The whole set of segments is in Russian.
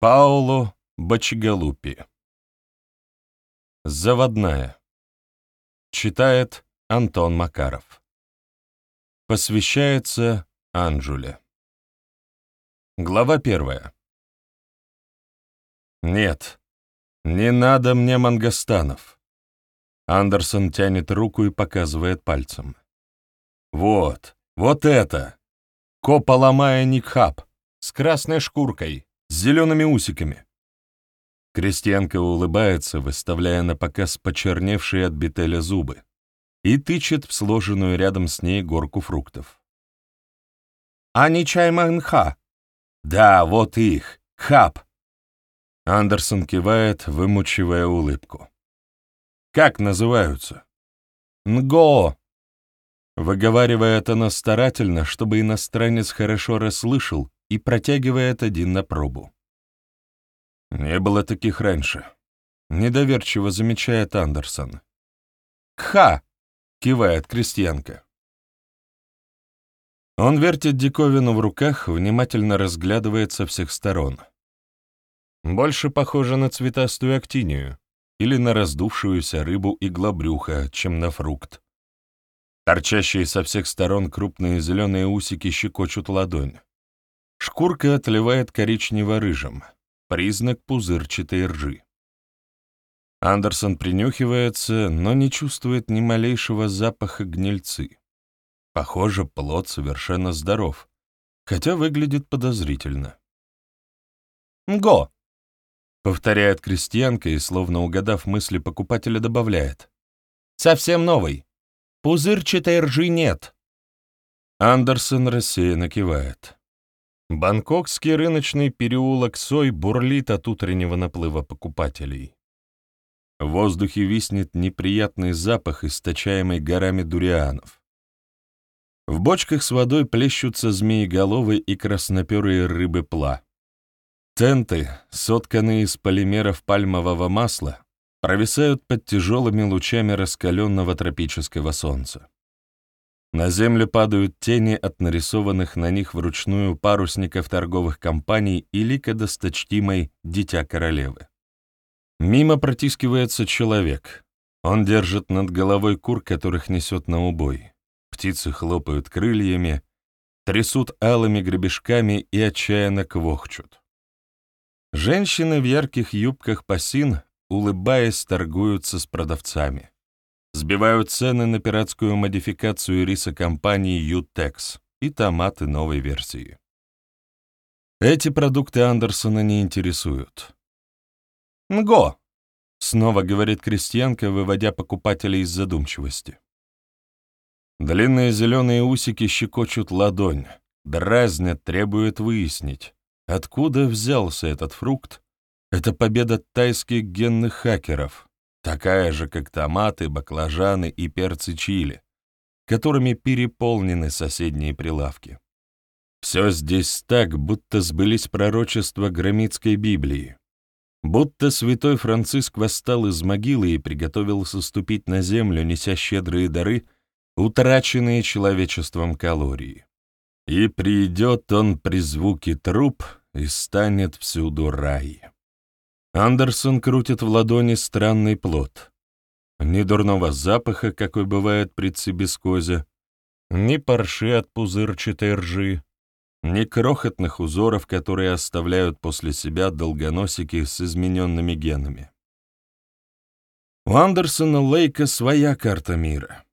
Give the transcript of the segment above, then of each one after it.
Пауло Бачигалупи. Заводная. Читает Антон Макаров. Посвящается Анжуле. Глава первая. Нет, не надо мне мангостанов. Андерсон тянет руку и показывает пальцем. Вот, вот это. Копаломая Никхаб с красной шкуркой, зелеными усиками. Крестьянка улыбается, выставляя на показ почерневшие от бетеля зубы, и тычет в сложенную рядом с ней горку фруктов. «А не чай манха?» «Да, вот их, хап!» Андерсон кивает, вымучивая улыбку. «Как называются?» «Нго!» Выговаривает она старательно, чтобы иностранец хорошо расслышал, и протягивает один на пробу. Не было таких раньше. Недоверчиво замечает Андерсон. «Кха!» — кивает крестьянка. Он вертит диковину в руках, внимательно разглядывает со всех сторон. Больше похоже на цветастую актинию или на раздувшуюся рыбу иглобрюха, чем на фрукт. Торчащие со всех сторон крупные зеленые усики щекочут ладонь. Шкурка отливает коричнево-рыжим, признак пузырчатой ржи. Андерсон принюхивается, но не чувствует ни малейшего запаха гнильцы. Похоже, плод совершенно здоров, хотя выглядит подозрительно. «Го!» — повторяет крестьянка и, словно угадав мысли покупателя, добавляет. «Совсем новый. Пузырчатой ржи нет». Андерсон рассеянно кивает. Бангкокский рыночный переулок Сой бурлит от утреннего наплыва покупателей. В воздухе виснет неприятный запах, источаемый горами дурианов. В бочках с водой плещутся змееголовые и красноперые рыбы-пла. Тенты, сотканные из полимеров пальмового масла, провисают под тяжелыми лучами раскаленного тропического солнца. На землю падают тени от нарисованных на них вручную парусников торговых компаний и лика досточтимой «Дитя королевы». Мимо протискивается человек. Он держит над головой кур, которых несет на убой. Птицы хлопают крыльями, трясут алыми гребешками и отчаянно квохчут. Женщины в ярких юбках пасин, улыбаясь, торгуются с продавцами сбивают цены на пиратскую модификацию риса компании Utex и томаты новой версии. Эти продукты Андерсона не интересуют. «Нго!» — снова говорит крестьянка, выводя покупателя из задумчивости. Длинные зеленые усики щекочут ладонь, дразнят, требуют выяснить, откуда взялся этот фрукт. Это победа тайских генных хакеров, такая же, как томаты, баклажаны и перцы чили, которыми переполнены соседние прилавки. Все здесь так, будто сбылись пророчества Громитской Библии, будто святой Франциск восстал из могилы и приготовился ступить на землю, неся щедрые дары, утраченные человечеством калории. И придет он при звуке труп, и станет всюду рай. Андерсон крутит в ладони странный плод. Ни дурного запаха, какой бывает при цибискозе, ни парши от пузырчатой ржи, ни крохотных узоров, которые оставляют после себя долгоносики с измененными генами. У Андерсона Лейка своя карта мира.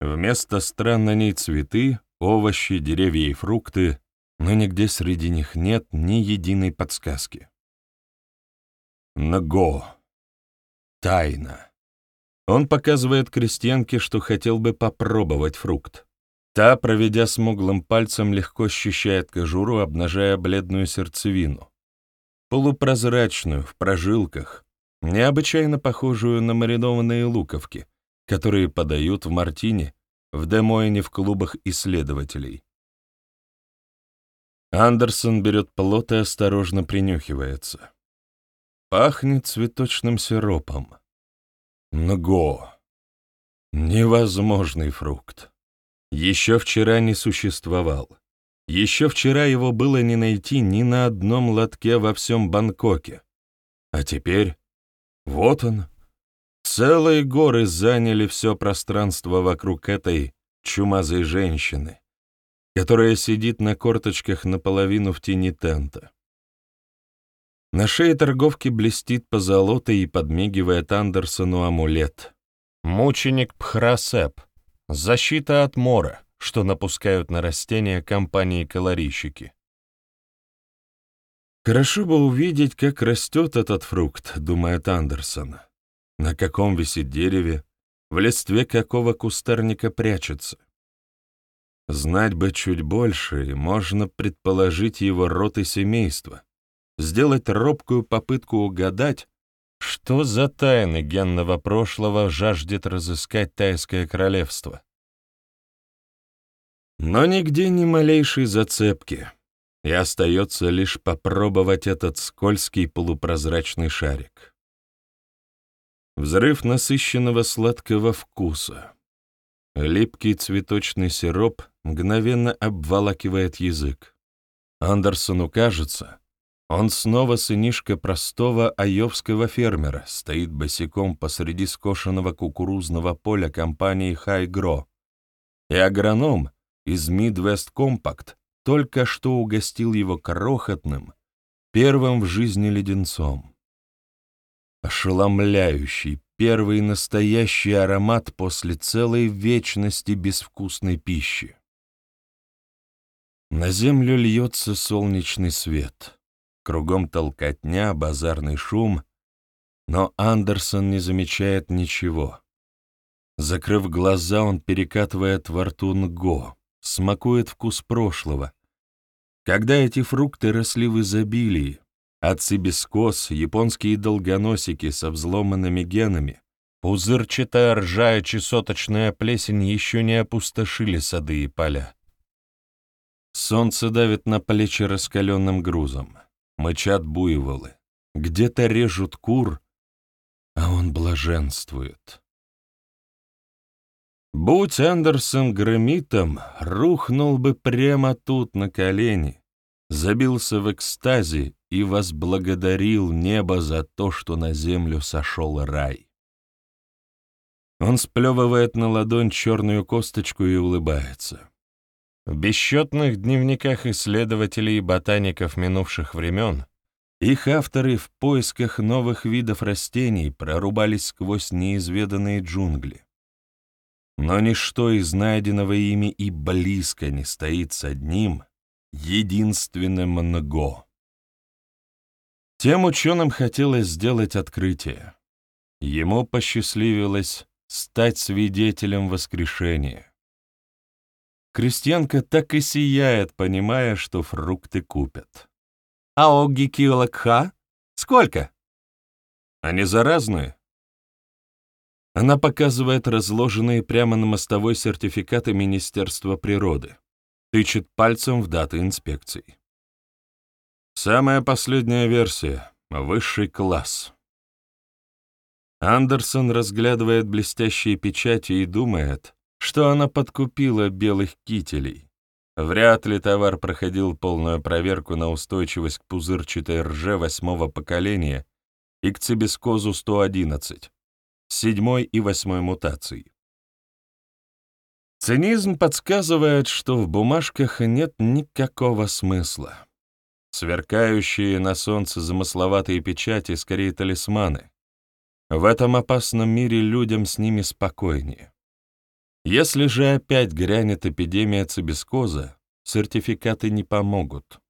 Вместо стран на ней цветы, овощи, деревья и фрукты, но нигде среди них нет ни единой подсказки. Нго. Тайна. Он показывает крестьянке, что хотел бы попробовать фрукт. Та, проведя смуглым пальцем, легко счищает кожуру, обнажая бледную сердцевину. Полупрозрачную, в прожилках, необычайно похожую на маринованные луковки, которые подают в мартине, в Демойне в клубах исследователей. Андерсон берет плод и осторожно принюхивается. Пахнет цветочным сиропом. Нго. Невозможный фрукт. Еще вчера не существовал. Еще вчера его было не найти ни на одном лотке во всем Бангкоке. А теперь вот он. Целые горы заняли все пространство вокруг этой чумазой женщины, которая сидит на корточках наполовину в тени тента. На шее торговки блестит позолотой и подмигивает Андерсону амулет. Мученик Пхрасеп. Защита от мора, что напускают на растения компании-колорийщики. «Хорошо бы увидеть, как растет этот фрукт», — думает Андерсон. «На каком висит дереве, в листве какого кустарника прячется. Знать бы чуть больше, и можно предположить его род и семейство, сделать робкую попытку угадать, что за тайны генного прошлого жаждет разыскать Тайское королевство. Но нигде ни малейшей зацепки, и остается лишь попробовать этот скользкий полупрозрачный шарик. Взрыв насыщенного сладкого вкуса. Липкий цветочный сироп мгновенно обволакивает язык. Андерсону кажется, он снова сынишка простого айовского фермера, стоит босиком посреди скошенного кукурузного поля компании «Хайгро», и агроном из Midwest Compact только что угостил его крохотным, первым в жизни леденцом. Ошеломляющий, первый настоящий аромат после целой вечности безвкусной пищи. На землю льется солнечный свет. Кругом толкотня, базарный шум, но Андерсон не замечает ничего. Закрыв глаза, он перекатывает во рту нго, смакует вкус прошлого. Когда эти фрукты росли в изобилии, Отцы бескос, японские долгоносики со взломанными генами, пузырчатая ржая чесоточная плесень еще не опустошили сады и поля. Солнце давит на плечи раскаленным грузом, мычат буйволы, где-то режут кур, а он блаженствует. Будь Андерсон громитом, рухнул бы прямо тут на колени, забился в экстазе и возблагодарил небо за то, что на землю сошел рай. Он сплевывает на ладонь черную косточку и улыбается. В бесчетных дневниках исследователей и ботаников минувших времен их авторы в поисках новых видов растений прорубались сквозь неизведанные джунгли. Но ничто из найденного ими и близко не стоит с одним, единственным НГО. Тем ученым хотелось сделать открытие. Ему посчастливилось стать свидетелем воскрешения. Крестьянка так и сияет, понимая, что фрукты купят. «А огги килокха? Сколько?» «Они заразные?» Она показывает разложенные прямо на мостовой сертификаты Министерства природы, тычет пальцем в даты инспекций. Самая последняя версия, высший класс. Андерсон разглядывает блестящие печати и думает, что она подкупила белых кителей. Вряд ли товар проходил полную проверку на устойчивость к пузырчатой рже восьмого поколения и к цибискозу 111, седьмой и восьмой мутаций. Цинизм подсказывает, что в бумажках нет никакого смысла. Сверкающие на солнце замысловатые печати скорее талисманы. В этом опасном мире людям с ними спокойнее. Если же опять грянет эпидемия цибискоза, сертификаты не помогут.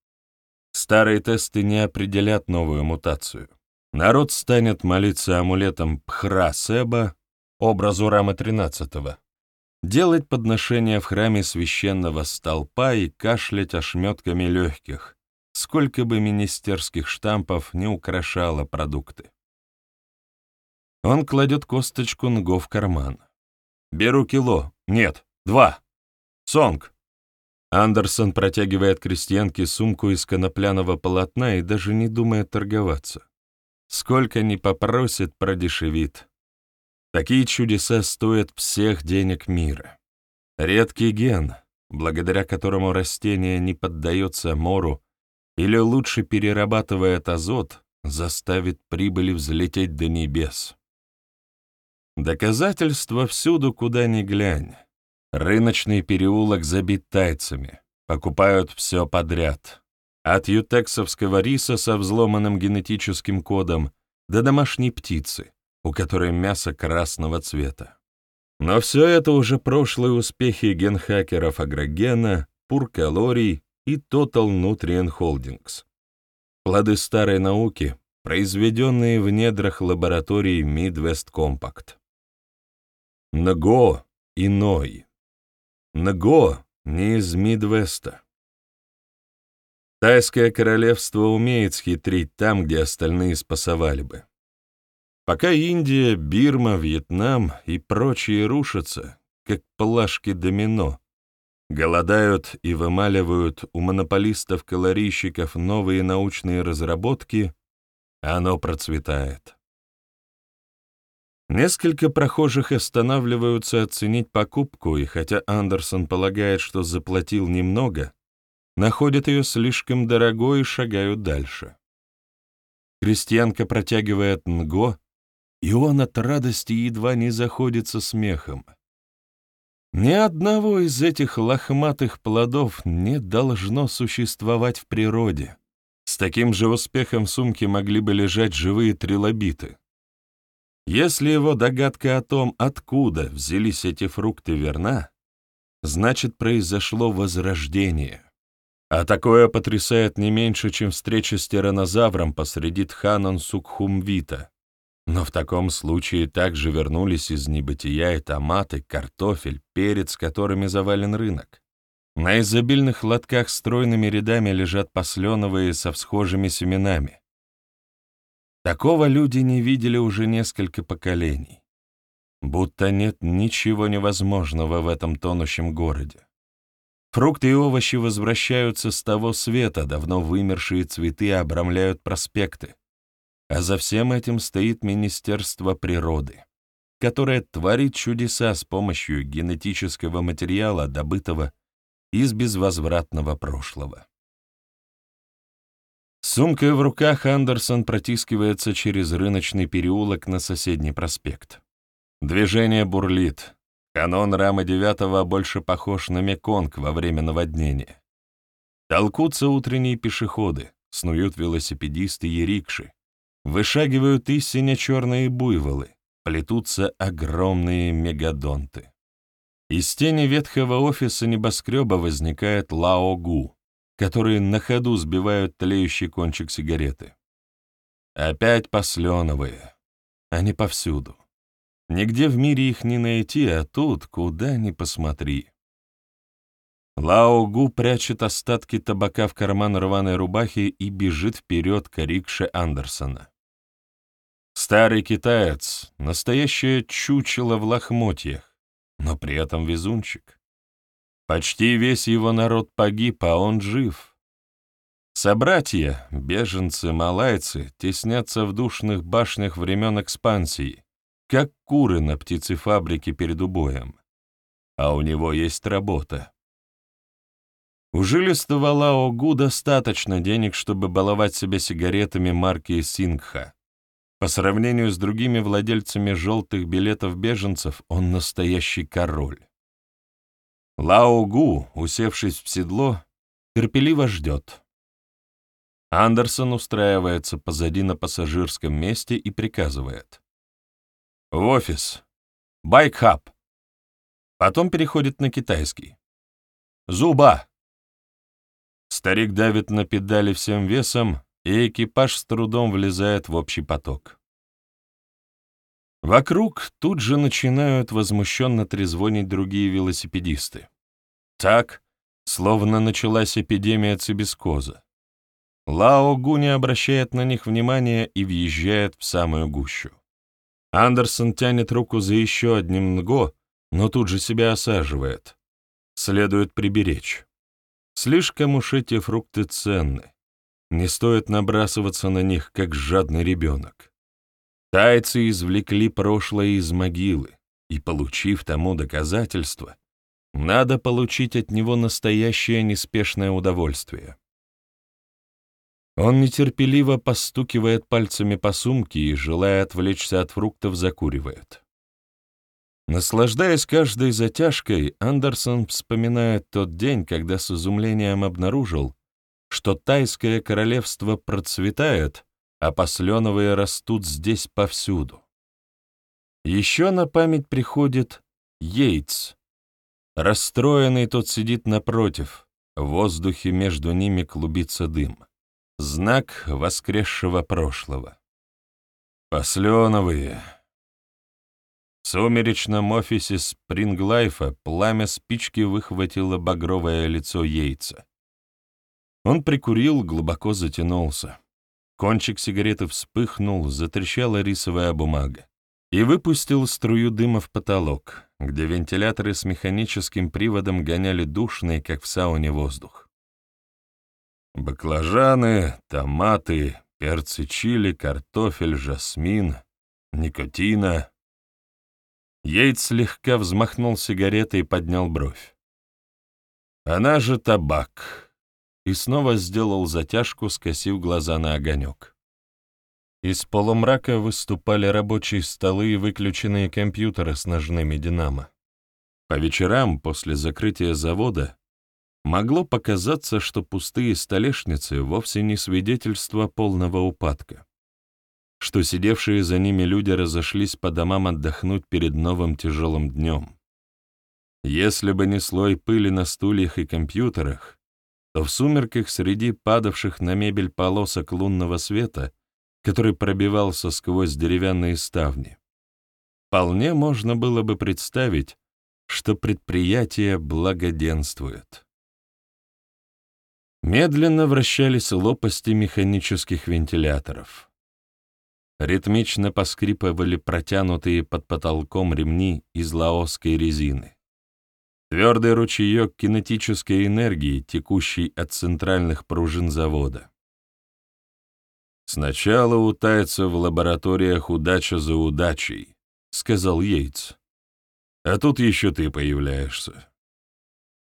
Старые тесты не определят новую мутацию. Народ станет молиться амулетом Пхра-Себа, образу Рамы XIII, делать подношения в храме священного столпа и кашлять ошметками легких, сколько бы министерских штампов не украшало продукты. Он кладет косточку Нго в карман. «Беру кило. Нет, два. Сонг!» Андерсон протягивает крестьянке сумку из конопляного полотна и даже не думает торговаться. Сколько ни попросит, продешевит. Такие чудеса стоят всех денег мира. Редкий ген, благодаря которому растение не поддается мору или лучше перерабатывает азот, заставит прибыли взлететь до небес. Доказательства всюду, куда ни глянь. Рыночный переулок забит тайцами, покупают все подряд. От ютексовского риса со взломанным генетическим кодом до домашней птицы, у которой мясо красного цвета. Но все это уже прошлые успехи генхакеров Агрогена, Пуркалорий и Total Nutrient Holdings. Плоды старой науки, произведенные в недрах лаборатории Midwest Compact. Нго иной. Нго не из Мидвеста. Тайское королевство умеет схитрить там, где остальные спасовали бы. Пока Индия, Бирма, Вьетнам и прочие рушатся, как плашки домино, голодают и вымаливают у монополистов-калорийщиков новые научные разработки, оно процветает. Несколько прохожих останавливаются оценить покупку, и хотя Андерсон полагает, что заплатил немного, находят ее слишком дорогой и шагают дальше. Крестьянка протягивает нго, и он от радости едва не заходится смехом. Ни одного из этих лохматых плодов не должно существовать в природе. С таким же успехом в сумке могли бы лежать живые трилобиты. Если его догадка о том, откуда взялись эти фрукты, верна, значит, произошло возрождение. А такое потрясает не меньше, чем встреча с тиранозавром посреди Тханан Сукхумвита. Но в таком случае также вернулись из небытия и томаты, картофель, перец, которыми завален рынок. На изобильных лотках стройными рядами лежат посленовые со всхожими семенами. Такого люди не видели уже несколько поколений. Будто нет ничего невозможного в этом тонущем городе. Фрукты и овощи возвращаются с того света, давно вымершие цветы обрамляют проспекты. А за всем этим стоит Министерство природы, которое творит чудеса с помощью генетического материала, добытого из безвозвратного прошлого. С сумкой в руках Андерсон протискивается через рыночный переулок на соседний проспект. Движение бурлит, Канон рамы девятого больше похож на Меконг во время наводнения. Толкутся утренние пешеходы, снуют велосипедисты и рикши, вышагивают и сине-черные буйволы, плетутся огромные мегадонты. Из тени ветхого офиса небоскреба возникает Лао-Гу, которые на ходу сбивают тлеющий кончик сигареты. Опять посленовые. Они повсюду. Нигде в мире их не найти, а тут куда ни посмотри. Лао Гу прячет остатки табака в карман рваной рубахи и бежит вперед к рикше Андерсона. Старый китаец — настоящее чучело в лохмотьях, но при этом везунчик. Почти весь его народ погиб, а он жив. Собратья, беженцы, малайцы, теснятся в душных башнях времен экспансии, как куры на птицефабрике перед убоем. А у него есть работа. У жилистого Лао достаточно денег, чтобы баловать себя сигаретами марки Сингха. По сравнению с другими владельцами желтых билетов беженцев, он настоящий король. Лао Гу, усевшись в седло, терпеливо ждет. Андерсон устраивается позади на пассажирском месте и приказывает. В офис. Байкхаб. Потом переходит на китайский. Зуба. Старик давит на педали всем весом, и экипаж с трудом влезает в общий поток. Вокруг тут же начинают возмущенно трезвонить другие велосипедисты. Так, словно началась эпидемия цибискоза. Лао Гу не обращает на них внимания и въезжает в самую гущу. Андерсон тянет руку за еще одним нго, но тут же себя осаживает. Следует приберечь. Слишком уж эти фрукты ценны. Не стоит набрасываться на них, как жадный ребенок. Тайцы извлекли прошлое из могилы, и, получив тому доказательства, Надо получить от него настоящее неспешное удовольствие. Он нетерпеливо постукивает пальцами по сумке и, желая отвлечься от фруктов, закуривает. Наслаждаясь каждой затяжкой, Андерсон вспоминает тот день, когда с изумлением обнаружил, что тайское королевство процветает, а посленовые растут здесь повсюду. Еще на память приходит Йейтс. Расстроенный тот сидит напротив, в воздухе между ними клубится дым. Знак воскресшего прошлого. Посленовые. В сумеречном офисе Спринглайфа пламя спички выхватило багровое лицо яйца. Он прикурил, глубоко затянулся. Кончик сигареты вспыхнул, затрещала рисовая бумага и выпустил струю дыма в потолок, где вентиляторы с механическим приводом гоняли душный, как в сауне, воздух. Баклажаны, томаты, перцы чили, картофель, жасмин, никотина. Яйц слегка взмахнул сигаретой и поднял бровь. Она же табак. И снова сделал затяжку, скосив глаза на огонек. Из полумрака выступали рабочие столы и выключенные компьютеры с ножными динамо. По вечерам, после закрытия завода, могло показаться, что пустые столешницы вовсе не свидетельство полного упадка, что сидевшие за ними люди разошлись по домам отдохнуть перед новым тяжелым днем. Если бы не слой пыли на стульях и компьютерах, то в сумерках среди падавших на мебель полосок лунного света который пробивался сквозь деревянные ставни. Вполне можно было бы представить, что предприятие благоденствует. Медленно вращались лопасти механических вентиляторов. Ритмично поскрипывали протянутые под потолком ремни из лаосской резины. Твердый ручеек кинетической энергии, текущий от центральных пружин завода. «Сначала у тайцев в лабораториях удача за удачей», — сказал Йейтс. «А тут еще ты появляешься.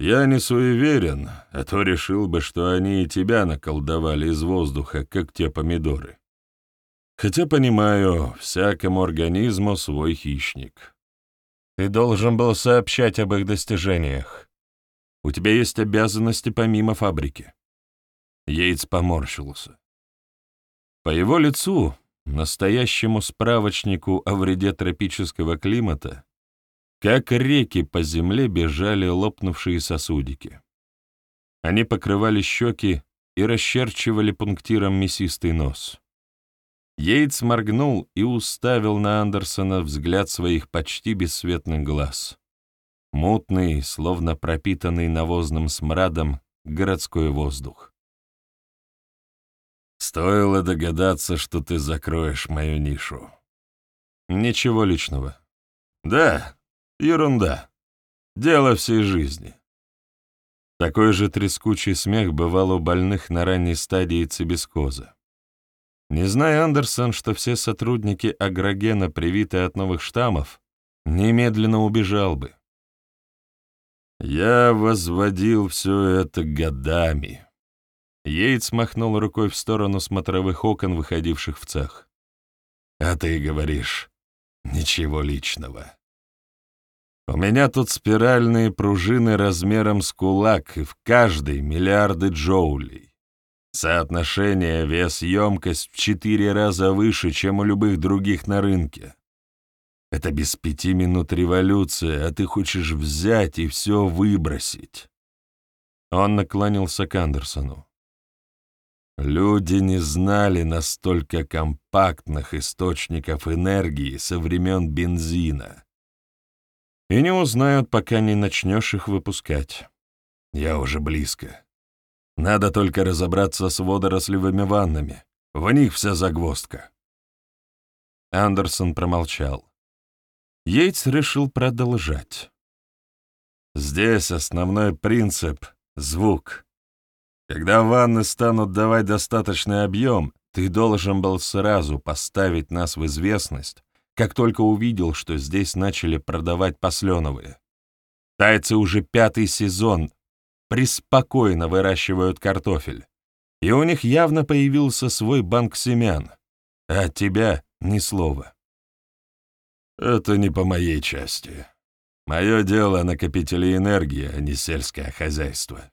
Я не суеверен, а то решил бы, что они и тебя наколдовали из воздуха, как те помидоры. Хотя понимаю, всякому организму свой хищник. Ты должен был сообщать об их достижениях. У тебя есть обязанности помимо фабрики». Йейтс поморщился. По его лицу, настоящему справочнику о вреде тропического климата, как реки по земле бежали лопнувшие сосудики. Они покрывали щеки и расчерчивали пунктиром мясистый нос. Йейтс моргнул и уставил на Андерсона взгляд своих почти бесцветных глаз. Мутный, словно пропитанный навозным смрадом, городской воздух. Стоило догадаться, что ты закроешь мою нишу. Ничего личного. Да, ерунда. Дело всей жизни. Такой же трескучий смех бывал у больных на ранней стадии цибискоза. Не зная Андерсон, что все сотрудники агрогена привиты от новых штаммов, немедленно убежал бы. Я возводил все это годами. Йейтс махнул рукой в сторону смотровых окон, выходивших в цех. «А ты говоришь, ничего личного. У меня тут спиральные пружины размером с кулак, и в каждой миллиарды джоулей. Соотношение вес-емкость в четыре раза выше, чем у любых других на рынке. Это без пяти минут революция, а ты хочешь взять и все выбросить». Он наклонился к Андерсону. Люди не знали настолько компактных источников энергии со времен бензина. И не узнают, пока не начнешь их выпускать. Я уже близко. Надо только разобраться с водорослевыми ваннами. В них вся загвоздка. Андерсон промолчал. Йейтс решил продолжать. Здесь основной принцип — звук. Когда ванны станут давать достаточный объем, ты должен был сразу поставить нас в известность, как только увидел, что здесь начали продавать посленовые. Тайцы уже пятый сезон преспокойно выращивают картофель, и у них явно появился свой банк семян, а от тебя ни слова. Это не по моей части. Мое дело — накопители энергии, а не сельское хозяйство.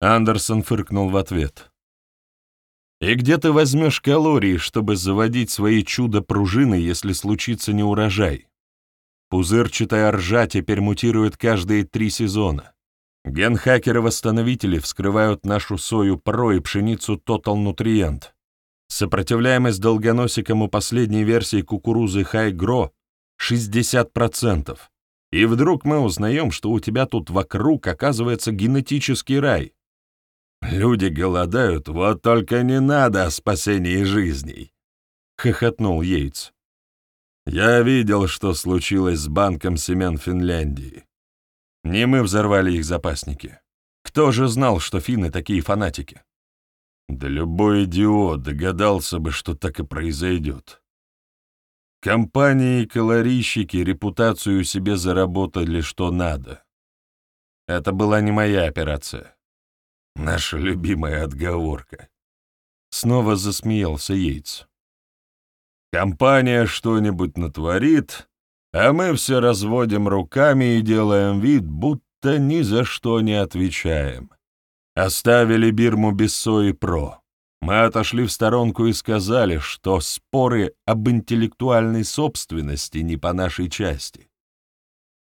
Андерсон фыркнул в ответ. «И где ты возьмешь калории, чтобы заводить свои чудо-пружины, если случится неурожай? Пузырчатая ржа теперь мутирует каждые три сезона. Генхакеры-восстановители вскрывают нашу сою ПРО и пшеницу Total Nutrient. Сопротивляемость долгоносикам у последней версии кукурузы Grow 60%. И вдруг мы узнаем, что у тебя тут вокруг оказывается генетический рай. Люди голодают, вот только не надо о спасении жизней, — хохотнул Йейтс. Я видел, что случилось с банком семян Финляндии. Не мы взорвали их запасники. Кто же знал, что финны такие фанатики? Да любой идиот догадался бы, что так и произойдет. Компании и калорийщики репутацию себе заработали что надо. Это была не моя операция. Наша любимая отговорка. Снова засмеялся Йейтс. Компания что-нибудь натворит, а мы все разводим руками и делаем вид, будто ни за что не отвечаем. Оставили Бирму без сои про. Мы отошли в сторонку и сказали, что споры об интеллектуальной собственности не по нашей части.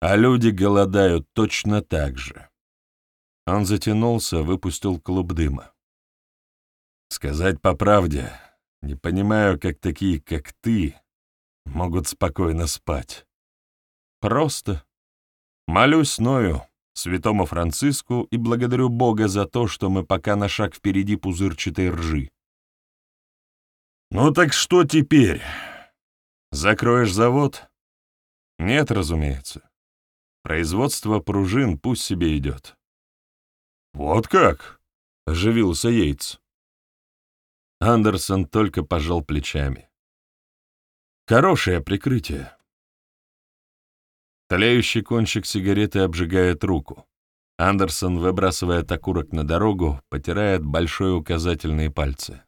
А люди голодают точно так же. Он затянулся, выпустил клуб дыма. Сказать по правде, не понимаю, как такие, как ты, могут спокойно спать. Просто. Молюсь Ною, святому Франциску, и благодарю Бога за то, что мы пока на шаг впереди пузырчатой ржи. Ну так что теперь? Закроешь завод? Нет, разумеется. Производство пружин пусть себе идет. Вот как? — оживился Йейтс. Андерсон только пожал плечами. Хорошее прикрытие. Тлеющий кончик сигареты обжигает руку. Андерсон выбрасывает окурок на дорогу, потирает большой указательные пальцы.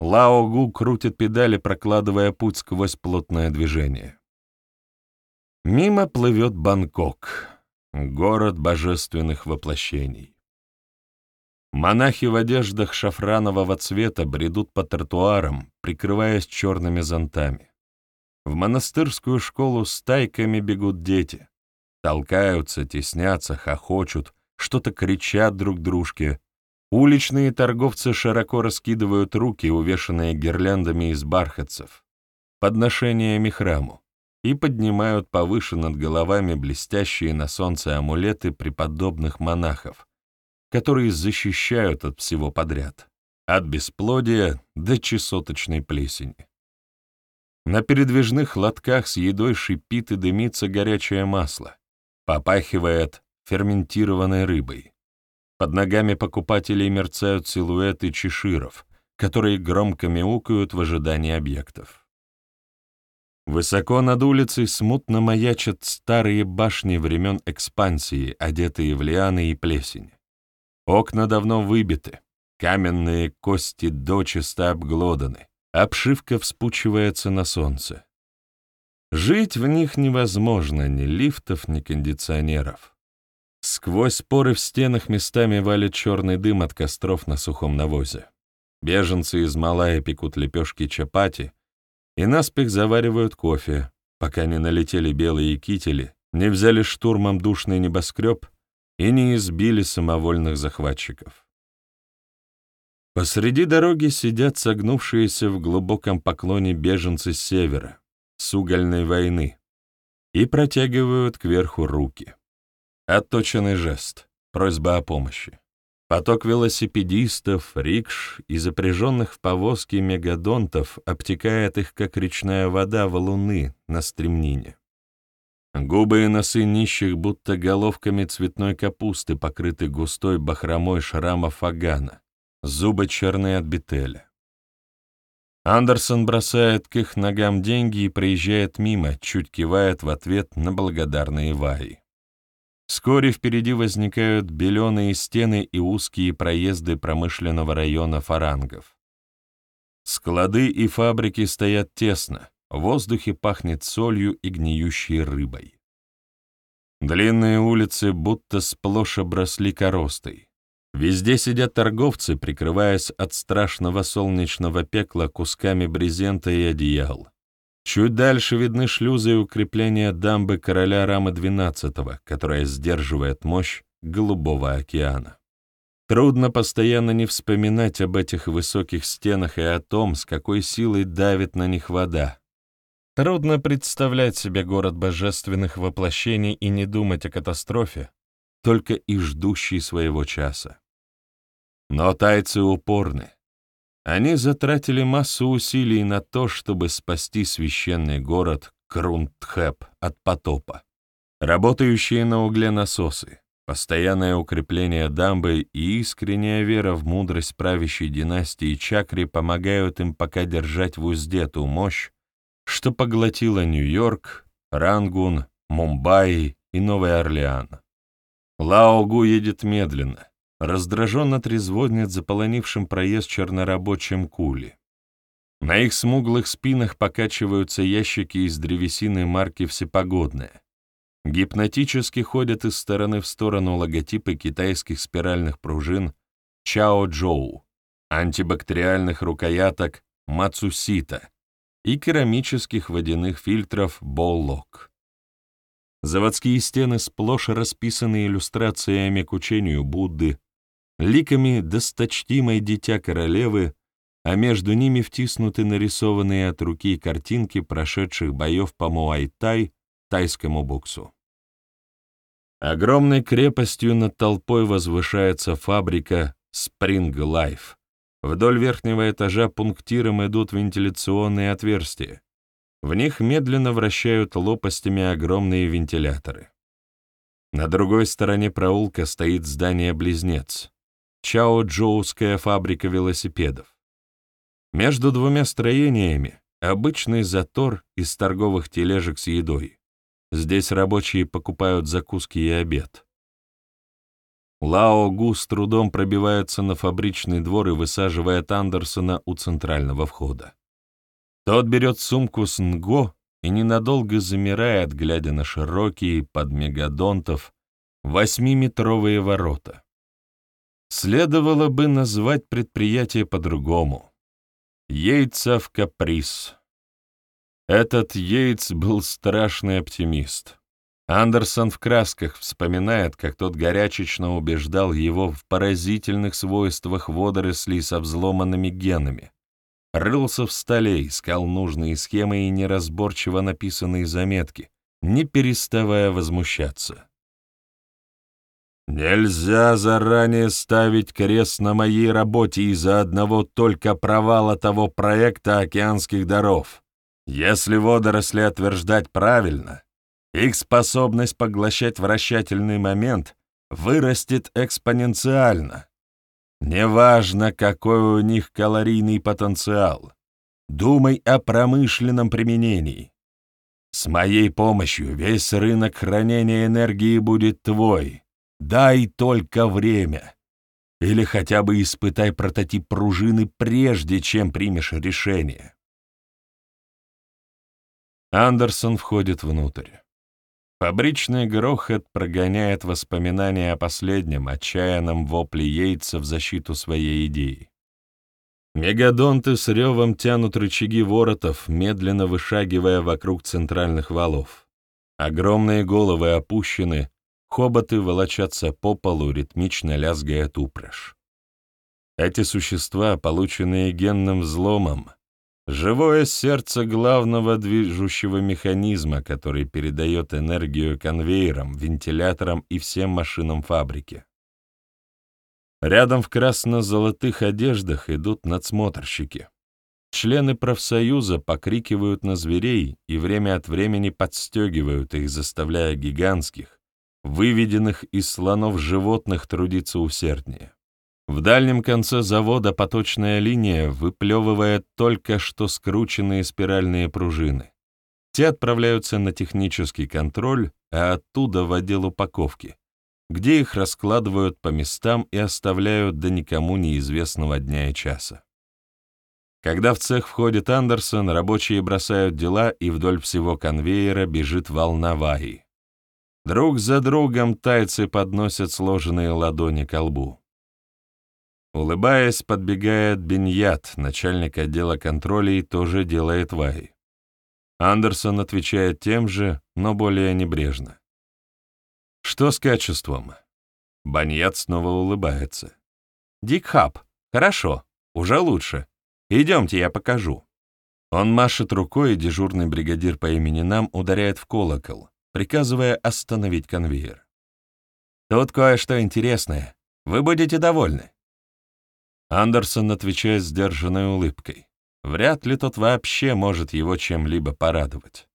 Лао Гу крутит педали, прокладывая путь сквозь плотное движение. Мимо плывет Бангкок, город божественных воплощений. Монахи в одеждах шафранового цвета бредут по тротуарам, прикрываясь черными зонтами. В монастырскую школу стайками бегут дети. Толкаются, теснятся, хохочут, что-то кричат друг дружке. Уличные торговцы широко раскидывают руки, увешанные гирляндами из бархатцев, подношениями храму, и поднимают повыше над головами блестящие на солнце амулеты преподобных монахов, которые защищают от всего подряд, от бесплодия до чесоточной плесени. На передвижных лотках с едой шипит и дымится горячее масло, попахивает ферментированной рыбой. Под ногами покупателей мерцают силуэты чеширов, которые громко мяукают в ожидании объектов. Высоко над улицей смутно маячат старые башни времен экспансии, одетые в лианы и плесень. Окна давно выбиты, каменные кости дочисто обглоданы, Обшивка вспучивается на солнце. Жить в них невозможно, ни лифтов, ни кондиционеров. Сквозь поры в стенах местами валит черный дым от костров на сухом навозе. Беженцы из Малая пекут лепешки чапати и наспех заваривают кофе, пока не налетели белые кители, не взяли штурмом душный небоскреб и не избили самовольных захватчиков. Посреди дороги сидят согнувшиеся в глубоком поклоне беженцы с севера, с угольной войны, и протягивают кверху руки. Отточенный жест, просьба о помощи. Поток велосипедистов, рикш и запряженных в повозки мегадонтов обтекает их, как речная вода валуны на стремнине. Губы и носы нищих будто головками цветной капусты покрыты густой бахромой шрама фагана, Зубы черные от бетеля. Андерсон бросает к их ногам деньги и проезжает мимо, чуть кивает в ответ на благодарные ваи. Вскоре впереди возникают беленые стены и узкие проезды промышленного района фарангов. Склады и фабрики стоят тесно, в воздухе пахнет солью и гниющей рыбой. Длинные улицы будто сплошь обросли коростой. Везде сидят торговцы, прикрываясь от страшного солнечного пекла кусками брезента и одеял. Чуть дальше видны шлюзы и укрепления дамбы короля Рамы XII, которая сдерживает мощь Голубого океана. Трудно постоянно не вспоминать об этих высоких стенах и о том, с какой силой давит на них вода. Трудно представлять себе город божественных воплощений и не думать о катастрофе, только и ждущий своего часа. Но тайцы упорны. Они затратили массу усилий на то, чтобы спасти священный город Крунтхэп от потопа. Работающие на угле насосы, постоянное укрепление дамбы и искренняя вера в мудрость правящей династии Чакри помогают им пока держать в узде ту мощь, что поглотила Нью-Йорк, Рангун, Мумбаи и Новый Орлеан. Лаогу едет медленно, раздраженно трезвонит заполонившим проезд чернорабочим кули. На их смуглых спинах покачиваются ящики из древесины марки «Всепогодная». Гипнотически ходят из стороны в сторону логотипы китайских спиральных пружин «Чао Джоу», антибактериальных рукояток «Мацусита» и керамических водяных фильтров «Боллок». Заводские стены сплошь расписаны иллюстрациями к учению Будды, ликами досточтимой дитя королевы, а между ними втиснуты нарисованные от руки картинки прошедших боев по муай-тай, тайскому боксу. Огромной крепостью над толпой возвышается фабрика Spring Life. Вдоль верхнего этажа пунктиром идут вентиляционные отверстия, в них медленно вращают лопастями огромные вентиляторы. На другой стороне проулка стоит здание-близнец — Чао-Джоуская фабрика велосипедов. Между двумя строениями — обычный затор из торговых тележек с едой. Здесь рабочие покупают закуски и обед. Лао Гу с трудом пробивается на фабричный двор и высаживает Андерсона у центрального входа. Тот берет сумку с Нго и ненадолго замирает, глядя на широкие, под мегадонтов, восьмиметровые ворота. Следовало бы назвать предприятие по-другому. Яйцев каприз. Этот Йейтс был страшный оптимист. Андерсон в красках вспоминает, как тот горячечно убеждал его в поразительных свойствах водорослей со взломанными генами, Рылся в столе, искал нужные схемы и неразборчиво написанные заметки, не переставая возмущаться. «Нельзя заранее ставить крест на моей работе из-за одного только провала того проекта океанских даров. Если водоросли отверждать правильно, их способность поглощать вращательный момент вырастет экспоненциально. Неважно, какой у них калорийный потенциал. Думай о промышленном применении. С моей помощью весь рынок хранения энергии будет твой. Дай только время. Или хотя бы испытай прототип пружины, прежде чем примешь решение. Андерсон входит внутрь. Фабричный грохот прогоняет воспоминания о последнем отчаянном вопле Йейтса в защиту своей идеи. Мегадонты с ревом тянут рычаги воротов, медленно вышагивая вокруг центральных валов. Огромные головы опущены, хоботы волочатся по полу, ритмично лязгая упряжь. Эти существа, полученные генным взломом, Живое сердце главного движущего механизма, который передает энергию конвейерам, вентиляторам и всем машинам фабрики. Рядом в красно-золотых одеждах идут надсмотрщики. Члены профсоюза покрикивают на зверей и время от времени подстегивают их, заставляя гигантских, выведенных из слонов животных трудиться усерднее. В дальнем конце завода поточная линия выплевывает только что скрученные спиральные пружины. Те отправляются на технический контроль, а оттуда в отдел упаковки, где их раскладывают по местам и оставляют до никому неизвестного дня и часа. Когда в цех входит Андерсон, рабочие бросают дела, и вдоль всего конвейера бежит волна ваи. Друг за другом тайцы подносят сложенные ладони к лбу. Улыбаясь, подбегает Беньят, начальник отдела контроля, и тоже делает ваи. Андерсон отвечает тем же, но более небрежно. Что с качеством? Баньят снова улыбается. Дик Хаб, хорошо, уже лучше. Идемте, я покажу. Он машет рукой, и дежурный бригадир по имени Нам ударяет в колокол, приказывая остановить конвейер. Тут кое-что интересное. Вы будете довольны. Андерсон отвечает сдержанной улыбкой. Вряд ли тот вообще может его чем-либо порадовать.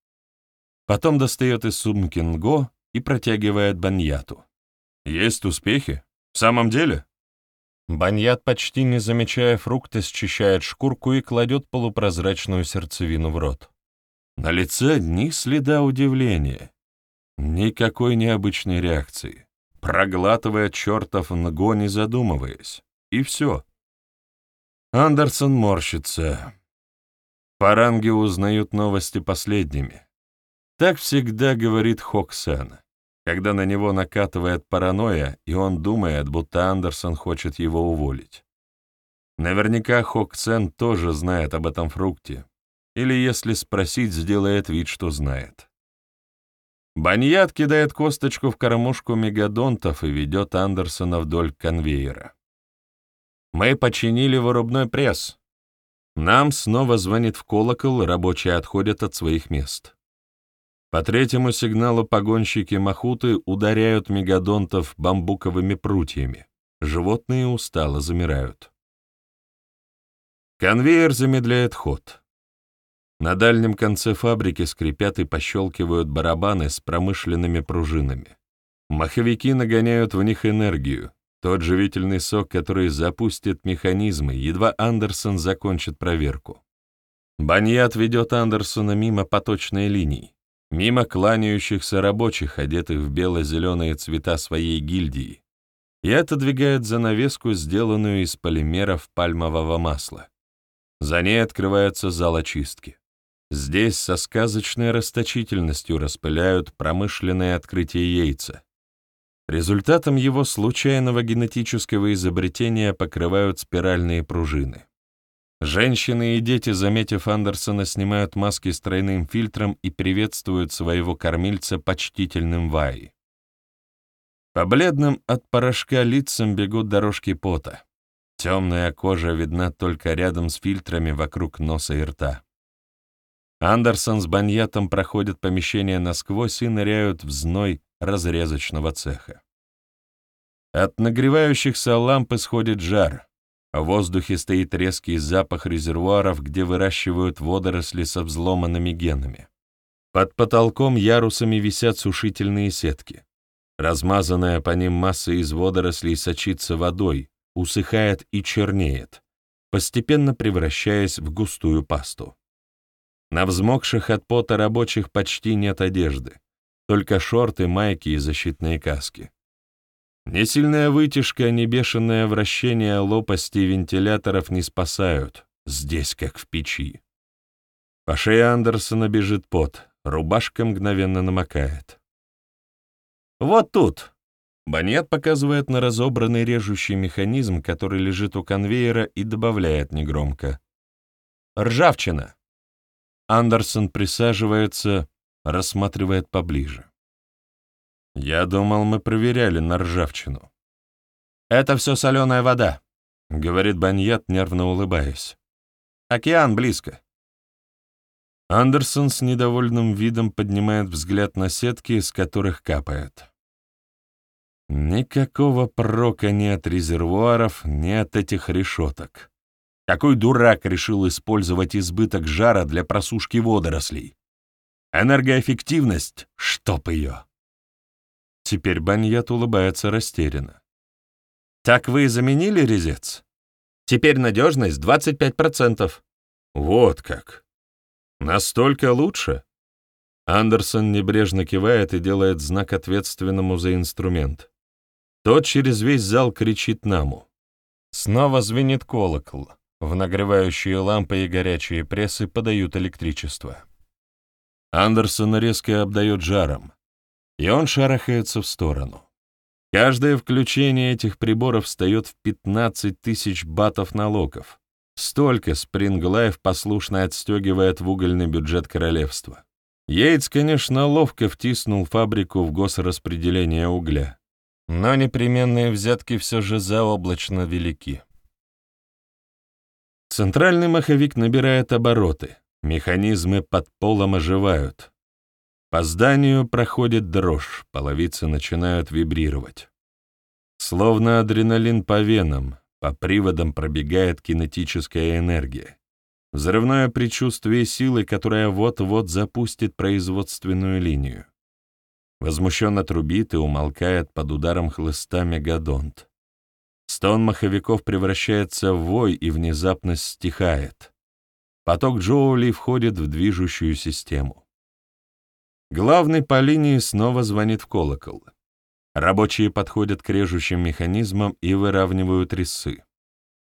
Потом достает из сумки Нго и протягивает Баньяту. «Есть успехи? В самом деле?» Баньят, почти не замечая фрукта, счищает шкурку и кладет полупрозрачную сердцевину в рот. На лице ни следа удивления, никакой необычной реакции. Проглатывая чертов нго, не задумываясь. И все. Андерсон морщится. Паранги узнают новости последними. Так всегда говорит Хоксен когда на него накатывает паранойя, и он думает, будто Андерсон хочет его уволить. Наверняка Хоксен тоже знает об этом фрукте, или, если спросить, сделает вид, что знает. Баньят кидает косточку в кормушку мегадонтов и ведет Андерсона вдоль конвейера. Мы починили вырубной пресс. Нам снова звонит в колокол, рабочие отходят от своих мест. По третьему сигналу погонщики Махуты ударяют мегадонтов бамбуковыми прутьями. Животные устало замирают. Конвейер замедляет ход. На дальнем конце фабрики скрипят и пощелкивают барабаны с промышленными пружинами. Маховики нагоняют в них энергию, тот живительный сок, который запустит механизмы, едва Андерсон закончит проверку. Баньят ведет Андерсона мимо поточной линии мимо кланяющихся рабочих, одетых в бело-зеленые цвета своей гильдии, и отодвигает занавеску, сделанную из полимеров пальмового масла. За ней открывается зал очистки. Здесь со сказочной расточительностью распыляют промышленные открытия яйца. Результатом его случайного генетического изобретения покрывают спиральные пружины. Женщины и дети, заметив Андерсона, снимают маски с тройным фильтром и приветствуют своего кормильца почтительным вай. По бледным от порошка лицам бегут дорожки пота. Темная кожа видна только рядом с фильтрами вокруг носа и рта. Андерсон с баньятом проходят помещение насквозь и ныряют в зной разрезочного цеха. От нагревающихся ламп исходит жар, в воздухе стоит резкий запах резервуаров, где выращивают водоросли со взломанными генами. Под потолком ярусами висят сушительные сетки. Размазанная по ним масса из водорослей сочится водой, усыхает и чернеет, постепенно превращаясь в густую пасту. На взмокших от пота рабочих почти нет одежды, только шорты, майки и защитные каски. Ни сильная вытяжка, ни бешеное вращение лопастей вентиляторов не спасают. Здесь как в печи. По шее Андерсона бежит пот, рубашка мгновенно намокает. «Вот тут!» Банет показывает на разобранный режущий механизм, который лежит у конвейера, и добавляет негромко. «Ржавчина!» Андерсон присаживается, рассматривает поближе. Я думал, мы проверяли на ржавчину. Это все соленая вода, говорит Баньят, нервно улыбаясь. Океан близко. Андерсон с недовольным видом поднимает взгляд на сетки, из которых капает. Никакого прока ни от резервуаров, ни от этих решеток. Какой дурак решил использовать избыток жара для просушки водорослей? Энергоэффективность, чтоб ее! Теперь Баньят улыбается растерянно. «Так вы заменили резец? Теперь надежность 25%. Вот как. Настолько лучше?» Андерсон небрежно кивает и делает знак ответственному за инструмент. Тот через весь зал кричит наму. Снова звенит колокол. В нагревающие лампы и горячие прессы подают электричество. Андерсона резко обдает жаром, и он шарахается в сторону. Каждое включение этих приборов встает в 15 тысяч батов налогов. Столько Спринглайф послушно отстегивает в угольный бюджет королевства. Йейтс, конечно, ловко втиснул фабрику в госраспределение угля, но непременные взятки все же заоблачно велики. Центральный маховик набирает обороты, механизмы под полом оживают. По зданию проходит дрожь, половицы начинают вибрировать. Словно адреналин по венам, по приводам пробегает кинетическая энергия. Взрывное предчувствие силы, которая вот-вот запустит производственную линию. Возмущенно трубит и умолкает под ударом хлыста мегадонт. Стон маховиков превращается в вой и внезапно стихает. Поток Джоули входит в движущую систему. Главный по линии снова звонит в колокол. Рабочие подходят к режущим механизмам и выравнивают резцы.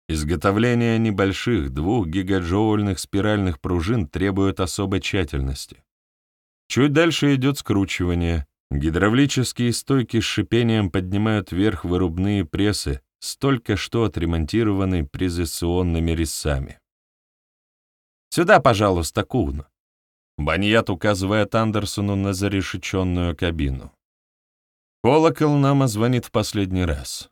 Изготовление небольших двух гигаджоульных спиральных пружин требует особой тщательности. Чуть дальше идет скручивание, Гидравлические стойки с шипением поднимают вверх вырубные прессы с только что отремонтированными презационными резцами. «Сюда, пожалуйста, Кун!» Баньят указывает Андерсону на зарешеченную кабину. Колокол нам звонит в последний раз.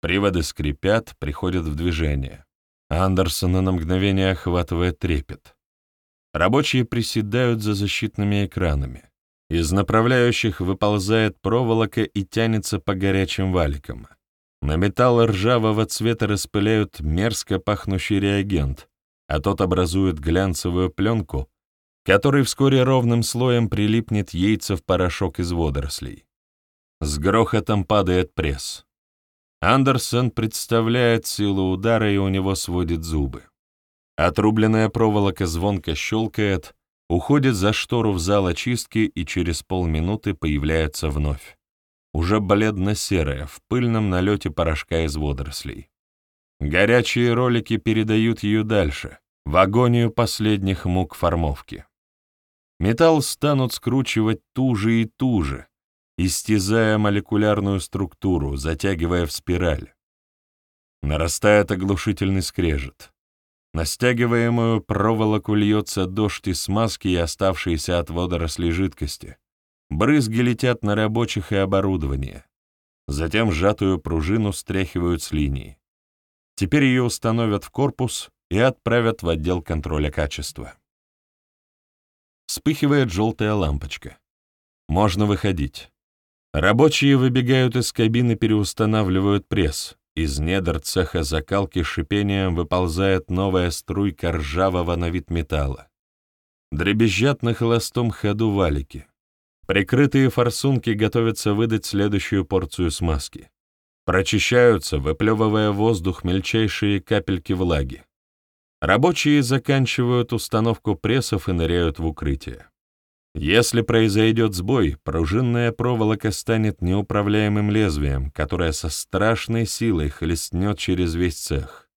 Приводы скрипят, приходят в движение. Андерсона на мгновение охватывает трепет. Рабочие приседают за защитными экранами. Из направляющих выползает проволока и тянется по горячим валикам. На металл ржавого цвета распыляют мерзко пахнущий реагент, а тот образует глянцевую пленку, которой вскоре ровным слоем прилипнет яйцев порошок из водорослей. С грохотом падает пресс. Андерсон представляет силу удара, и у него сводит зубы. Отрубленная проволока звонко щелкает, уходит за штору в зал очистки и через полминуты появляется вновь. Уже бледно-серая, в пыльном налете порошка из водорослей. Горячие ролики передают ее дальше, в агонию последних мук формовки. Металл станут скручивать туже и туже, истязая молекулярную структуру, затягивая в спираль. Нарастает оглушительный скрежет. На стягиваемую проволоку льется дождь из смазки и оставшиеся от водорослей жидкости. Брызги летят на рабочих и оборудование. Затем сжатую пружину стряхивают с линии. Теперь ее установят в корпус и отправят в отдел контроля качества. Вспыхивает желтая лампочка. Можно выходить. Рабочие выбегают из кабины, переустанавливают пресс. Из недр цеха закалки шипением выползает новая струйка ржавого на вид металла. Дребезжат на холостом ходу валики. Прикрытые форсунки готовятся выдать следующую порцию смазки. Прочищаются, выплевывая воздух мельчайшие капельки влаги. Рабочие заканчивают установку прессов и ныряют в укрытие. Если произойдет сбой, пружинная проволока станет неуправляемым лезвием, которое со страшной силой хлестнет через весь цех.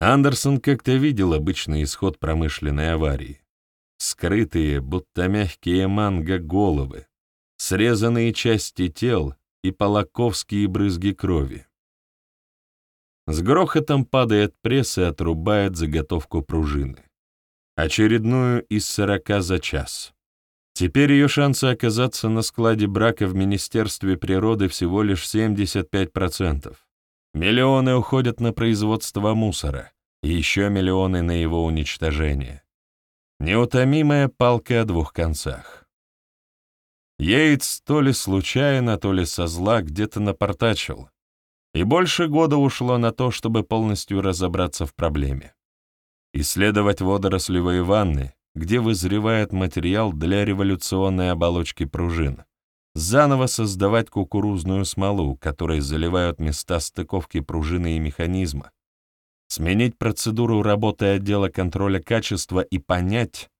Андерсон как-то видел обычный исход промышленной аварии. Скрытые, будто мягкие манго головы, срезанные части тел и полоковские брызги крови. С грохотом падает пресс и отрубает заготовку пружины. Очередную из сорока за час. Теперь ее шансы оказаться на складе брака в Министерстве природы всего лишь 75%. Миллионы уходят на производство мусора, и еще миллионы на его уничтожение. Неутомимая палка о двух концах. Йейтс то ли случайно, то ли со зла где-то напортачил, и больше года ушло на то, чтобы полностью разобраться в проблеме. Исследовать водорослевые ванны, где вызревает материал для революционной оболочки пружин, заново создавать кукурузную смолу, которой заливают места стыковки пружины и механизма, сменить процедуру работы отдела контроля качества и понять,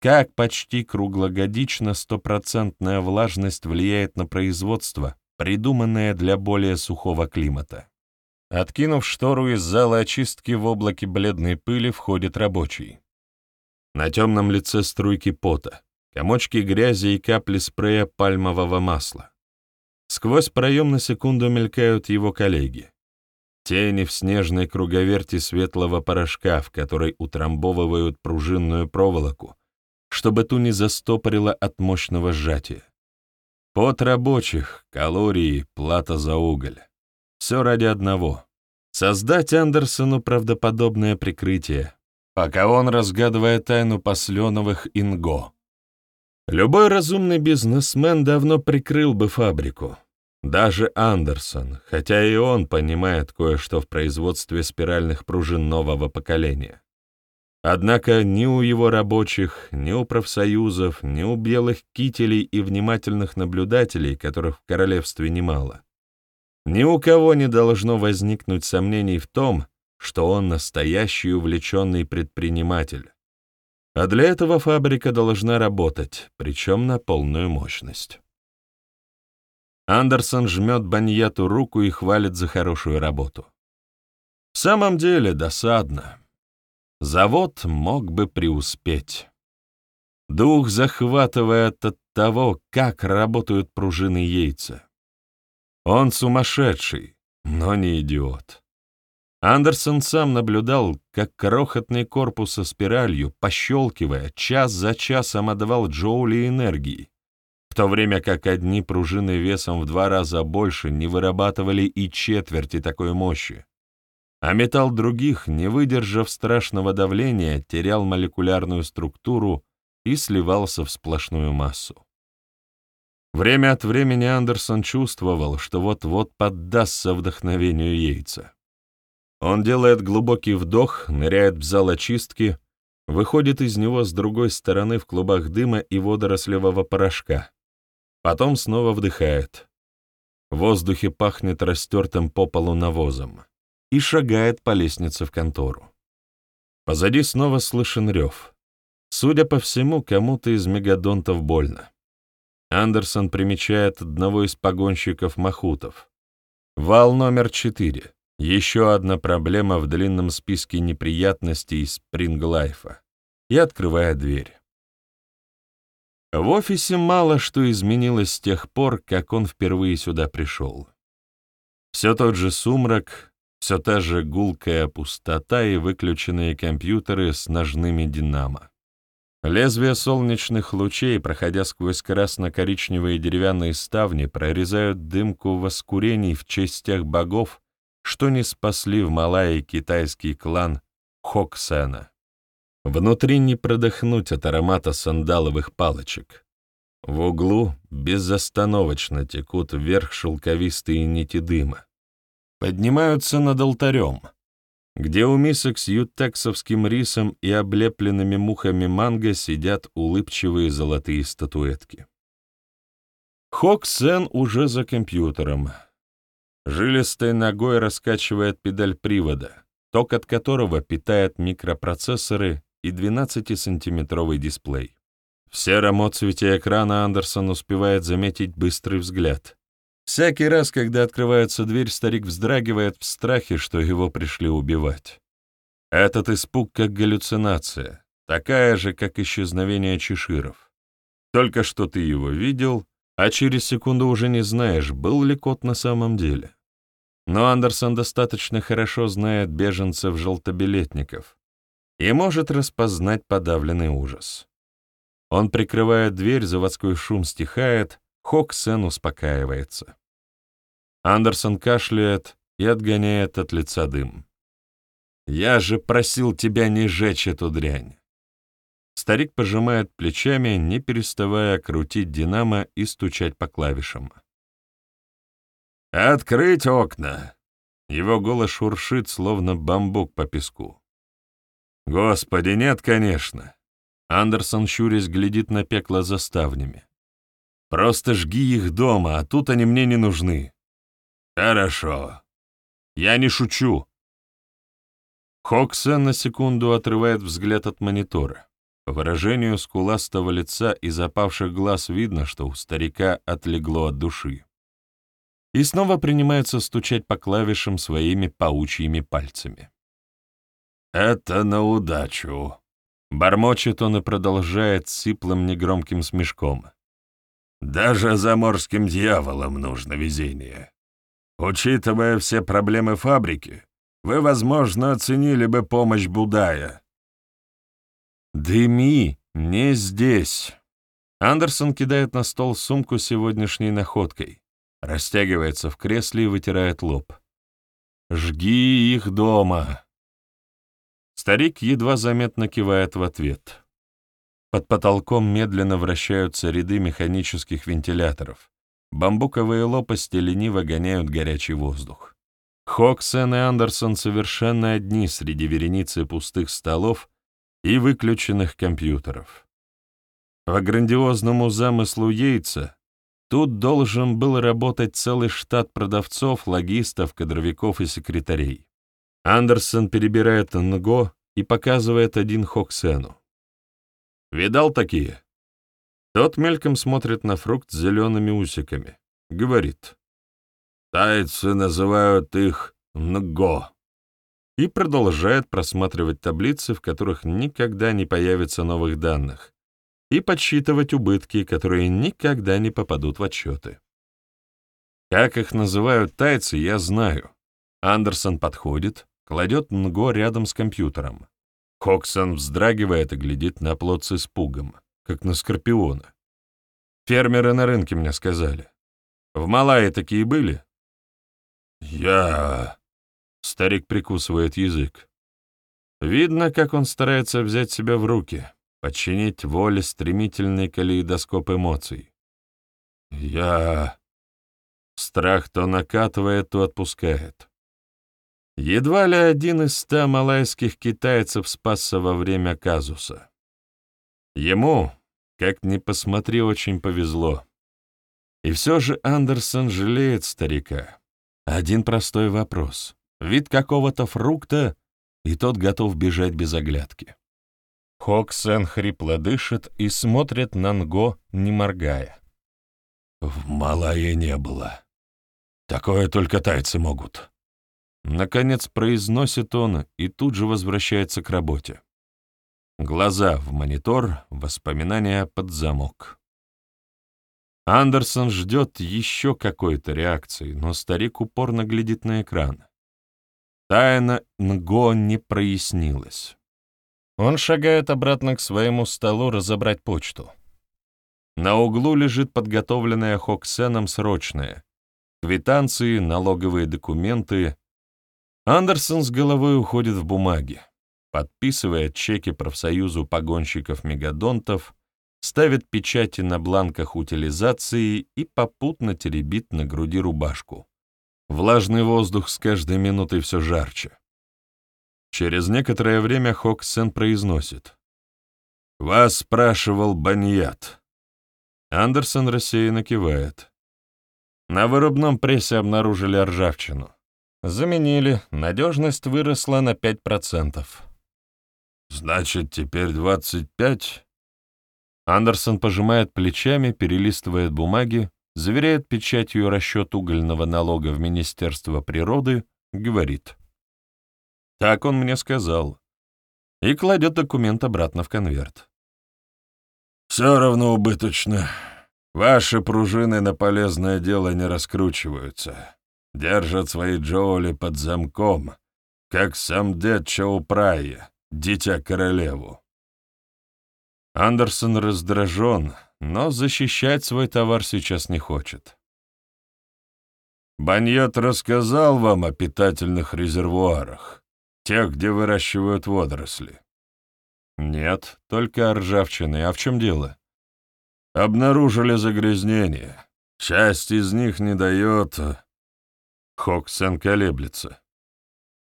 как почти круглогодично стопроцентная влажность влияет на производство придуманное для более сухого климата. Откинув штору из зала очистки, в облаке бледной пыли входит рабочий. На темном лице струйки пота, комочки грязи и капли спрея пальмового масла. Сквозь проем на секунду мелькают его коллеги. Тени в снежной круговерти светлого порошка, в которой утрамбовывают пружинную проволоку, чтобы ту не застопорило от мощного сжатия. Пот рабочих, калории, плата за уголь. Все ради одного — создать Андерсону правдоподобное прикрытие, пока он разгадывает тайну посленовых инго. Любой разумный бизнесмен давно прикрыл бы фабрику. Даже Андерсон, хотя и он понимает кое-что в производстве спиральных пружин нового поколения. Однако ни у его рабочих, ни у профсоюзов, ни у белых кителей и внимательных наблюдателей, которых в королевстве немало, ни у кого не должно возникнуть сомнений в том, что он настоящий увлеченный предприниматель. А для этого фабрика должна работать, причем на полную мощность. Андерсон жмет Баньету руку и хвалит за хорошую работу. В самом деле досадно. Завод мог бы преуспеть. Дух захватывает от того, как работают пружины яйца. Он сумасшедший, но не идиот. Андерсон сам наблюдал, как крохотный корпус со спиралью, пощелкивая, час за часом отдавал джоули энергии, в то время как одни пружины весом в два раза больше не вырабатывали и четверти такой мощи а металл других, не выдержав страшного давления, терял молекулярную структуру и сливался в сплошную массу. Время от времени Андерсон чувствовал, что вот-вот поддастся вдохновению яйца. Он делает глубокий вдох, ныряет в зал очистки, выходит из него с другой стороны в клубах дыма и водорослевого порошка. Потом снова вдыхает. В воздухе пахнет растертым по полу навозом и шагает по лестнице в контору. Позади снова слышен рев. Судя по всему, кому-то из мегадонтов больно. Андерсон примечает одного из погонщиков Махутов. Вал номер четыре. Еще одна проблема в длинном списке неприятностей Спринглайфа. И открывает дверь. В офисе мало что изменилось с тех пор, как он впервые сюда пришел. Все тот же сумрак, все та же гулкая пустота и выключенные компьютеры с ножными динамо. Лезвия солнечных лучей, проходя сквозь красно-коричневые деревянные ставни, прорезают дымку воскурений в честь богов, что не спасли в Малайи китайский клан Хоксена. Внутри не продохнуть от аромата сандаловых палочек. В углу безостановочно текут вверх шелковистые нити дыма поднимаются над алтарем, где у мисок с ютексовским рисом и облепленными мухами манго сидят улыбчивые золотые статуэтки. Хок Сен уже за компьютером. Жилистой ногой раскачивает педаль привода, ток от которого питает микропроцессоры и 12-сантиметровый дисплей. В сером отцвете экрана Андерсон успевает заметить быстрый взгляд. Всякий раз, когда открывается дверь, старик вздрагивает в страхе, что его пришли убивать. Этот испуг как галлюцинация, такая же, как исчезновение чеширов. Только что ты его видел, а через секунду уже не знаешь, был ли кот на самом деле. Но Андерсон достаточно хорошо знает беженцев-желтобилетников и может распознать подавленный ужас. Он прикрывает дверь, заводской шум стихает, Хоксен успокаивается. Андерсон кашляет и отгоняет от лица дым. «Я же просил тебя не жечь эту дрянь!» Старик пожимает плечами, не переставая крутить динамо и стучать по клавишам. «Открыть окна!» Его голос шуршит, словно бамбук по песку. «Господи, нет, конечно!» Андерсон, щурясь, глядит на пекло за ставнями. «Просто жги их дома, а тут они мне не нужны. «Хорошо. Я не шучу». Хоксен на секунду отрывает взгляд от монитора. По выражению скуластого лица и запавших глаз видно, что у старика отлегло от души. и снова принимается стучать по клавишам своими паучьими пальцами. «Это на удачу», — бормочет он и продолжает сиплым негромким смешком. «Даже заморским дьяволам нужно везение. Учитывая все проблемы фабрики, вы, возможно, оценили бы помощь Будая». «Дыми, не здесь». Андерсон кидает на стол сумку с сегодняшней находкой, растягивается в кресле и вытирает лоб. «Жги их дома!» Старик едва заметно кивает в ответ. Под потолком медленно вращаются ряды механических вентиляторов. Бамбуковые лопасти лениво гоняют горячий воздух. Хоксен и Андерсон совершенно одни среди вереницы пустых столов и выключенных компьютеров. По грандиозному замыслу Йейтса тут должен был работать целый штат продавцов, логистов, кадровиков и секретарей. Андерсон перебирает НГО и показывает один Хоксену. «Видал такие?» Тот мельком смотрит на фрукт с зелеными усиками. Говорит. «Тайцы называют их НГО» и продолжает просматривать таблицы, в которых никогда не появится новых данных, и подсчитывать убытки, которые никогда не попадут в отчеты. Как их называют тайцы, я знаю. Андерсон подходит, кладет Нго рядом с компьютером. Хоксон вздрагивает и глядит на плод с испугом, как на скорпиона. Фермеры на рынке мне сказали. В Малайи такие были? Я... Старик прикусывает язык. Видно, как он старается взять себя в руки, подчинить воле стремительный калейдоскоп эмоций. Я... Страх то накатывает, то отпускает. Едва ли один из ста малайских китайцев спасся во время казуса. Ему, как ни посмотри, очень повезло. И все же Андерсон жалеет старика. Один простой вопрос. Вид какого-то фрукта, и тот готов бежать без оглядки. Хоксен хрипло дышит и смотрит на Нго, не моргая. «В Малайе не было. Такое только тайцы могут. Наконец произносит он и тут же возвращается к работе. Глаза в монитор, воспоминания под замок. Андерсон ждет еще какой-то реакции, но старик упорно глядит на экран. Тайна Нго не прояснилась. Он шагает обратно к своему столу разобрать почту. На углу лежит подготовленная Хоксеном срочная. Квитанции, налоговые документы, Андерсон с головой уходит в бумаги, подписывает чеки профсоюзу погонщиков-мегадонтов, ставит печати на бланках утилизации и попутно теребит на груди рубашку. Влажный воздух с каждой минутой все жарче. Через некоторое время Хоксен произносит. «Вас спрашивал Баньят». Андерсон рассеянно кивает. На вырубном прессе обнаружили ржавчину. Заменили, надежность выросла на 5%. Значит, теперь 25? Андерсон пожимает плечами, перелистывает бумаги, заверяет печатью расчет угольного налога в Министерство природы, говорит. Так он мне сказал. И кладет документ обратно в конверт. Все равно убыточно. Ваши пружины на полезное дело не раскручиваются держат свои Джоули под замком, как сам дед Чаупрайя, дитя королеву. Андерсон раздражен, но защищать свой товар сейчас не хочет. Баньет рассказал вам о питательных резервуарах, тех, где выращивают водоросли. Нет, только о ржавчине. А в чем дело? Обнаружили загрязнение. Часть из них не дает Хоксен колеблется.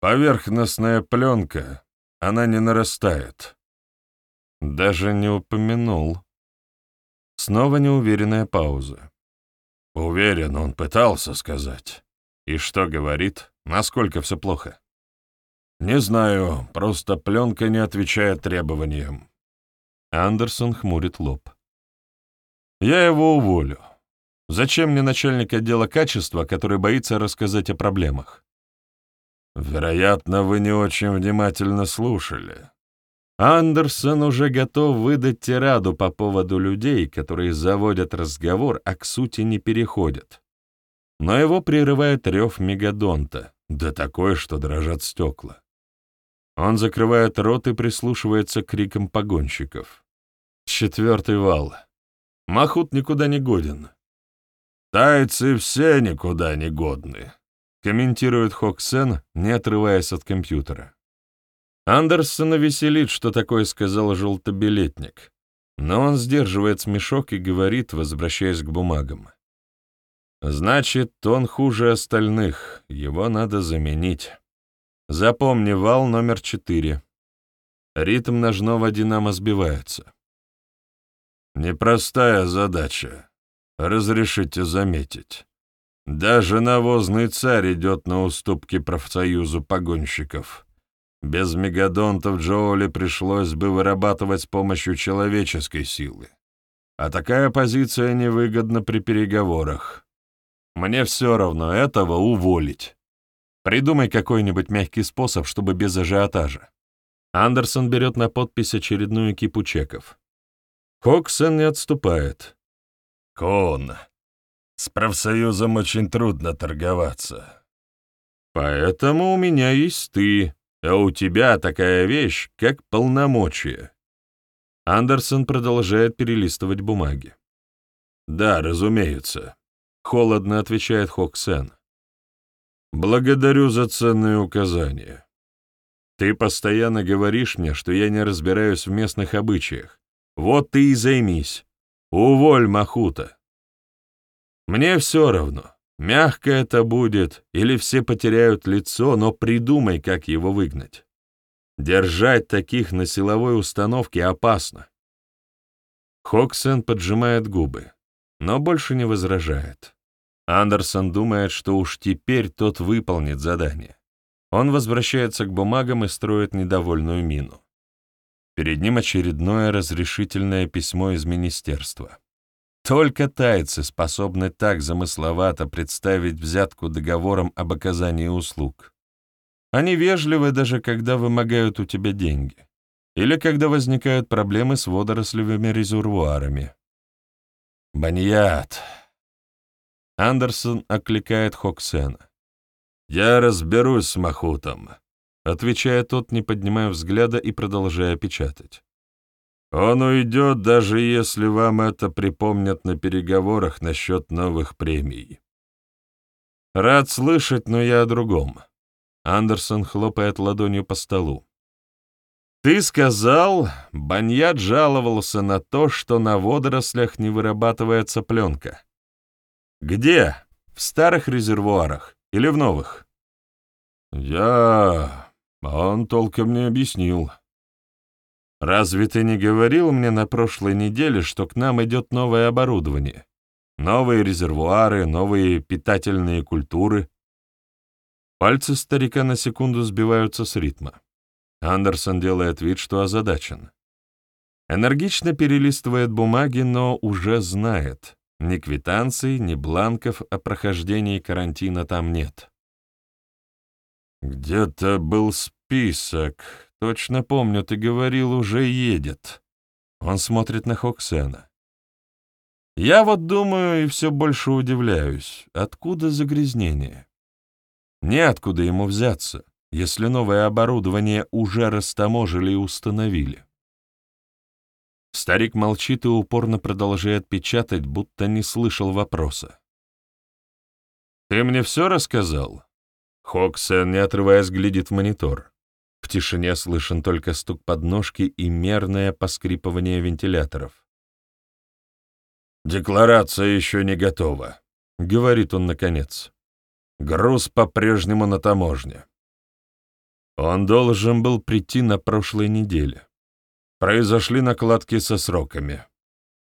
Поверхностная пленка, она не нарастает. Даже не упомянул. Снова неуверенная пауза. Уверен, он пытался сказать. И что говорит? Насколько все плохо? Не знаю, просто пленка не отвечает требованиям. Андерсон хмурит лоб. Я его уволю. Зачем мне начальник отдела качества, который боится рассказать о проблемах? Вероятно, вы не очень внимательно слушали. Андерсон уже готов выдать тираду по поводу людей, которые заводят разговор, а к сути не переходят. Но его прерывает рев мегадонта, да такой, что дрожат стекла. Он закрывает рот и прислушивается к крикам погонщиков. Четвертый вал. Махут никуда не годен. «Тайцы все никуда не годны», — комментирует Хоксен, не отрываясь от компьютера. Андерсона веселит, что такое сказал желтобилетник, но он сдерживает смешок и говорит, возвращаясь к бумагам. «Значит, он хуже остальных, его надо заменить. Запомни вал номер четыре. Ритм ножного динамо сбивается». «Непростая задача», разрешите заметить. Даже навозный царь идет на уступки профсоюзу погонщиков. Без мегадонтов Джоули пришлось бы вырабатывать с помощью человеческой силы. А такая позиция невыгодна при переговорах. Мне все равно этого уволить. Придумай какой-нибудь мягкий способ, чтобы без ажиотажа. Андерсон берет на подпись очередную кипу чеков. Коксен не отступает. Кон, с профсоюзом очень трудно торговаться. Поэтому у меня есть ты, а у тебя такая вещь, как полномочия. Андерсон продолжает перелистывать бумаги. «Да, разумеется», — холодно отвечает Хоксен. «Благодарю за ценные указания. Ты постоянно говоришь мне, что я не разбираюсь в местных обычаях. Вот ты и займись. Уволь Махута. Мне все равно, мягко это будет, или все потеряют лицо, но придумай, как его выгнать. Держать таких на силовой установке опасно. Хоксен поджимает губы, но больше не возражает. Андерсон думает, что уж теперь тот выполнит задание. Он возвращается к бумагам и строит недовольную мину. Перед ним очередное разрешительное письмо из министерства. Только тайцы способны так замысловато представить взятку договором об оказании услуг. Они вежливы даже когда вымогают у тебя деньги или когда возникают проблемы с водорослевыми резервуарами. «Баньят!» Андерсон окликает Хоксена. «Я разберусь с Махутом отвечая тот, не поднимая взгляда и продолжая печатать. «Он уйдет, даже если вам это припомнят на переговорах насчет новых премий». «Рад слышать, но я о другом». Андерсон хлопает ладонью по столу. «Ты сказал, Баньят жаловался на то, что на водорослях не вырабатывается пленка. Где? В старых резервуарах или в новых?» «Я... Он толком не объяснил. «Разве ты не говорил мне на прошлой неделе, что к нам идет новое оборудование? Новые резервуары, новые питательные культуры?» Пальцы старика на секунду сбиваются с ритма. Андерсон делает вид, что озадачен. Энергично перелистывает бумаги, но уже знает. Ни квитанций, ни бланков о прохождении карантина там нет. «Где-то был список. Точно помню, ты говорил, уже едет». Он смотрит на Хоксена. «Я вот думаю и все больше удивляюсь. Откуда загрязнение? Неоткуда ему взяться, если новое оборудование уже растаможили и установили». Старик молчит и упорно продолжает печатать, будто не слышал вопроса. «Ты мне все рассказал?» Хоксен, не отрываясь, глядит в монитор. Тишине слышен только стук подножки и мерное поскрипывание вентиляторов. «Декларация еще не готова», — говорит он наконец. «Груз по-прежнему на таможне». Он должен был прийти на прошлой неделе. Произошли накладки со сроками.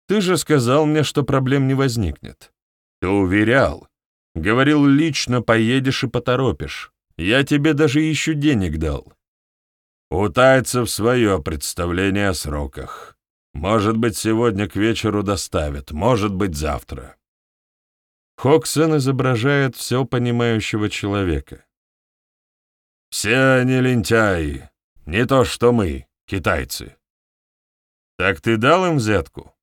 Ты же сказал мне, что проблем не возникнет. Ты уверял, Говорил, лично поедешь и поторопишь. Я тебе даже еще денег дал. У тайцев свое представление о сроках. Может быть, сегодня к вечеру доставят, может быть, завтра. Хоксен изображает все понимающего человека. «Все они лентяи, не то что мы, китайцы». «Так ты дал им взятку?»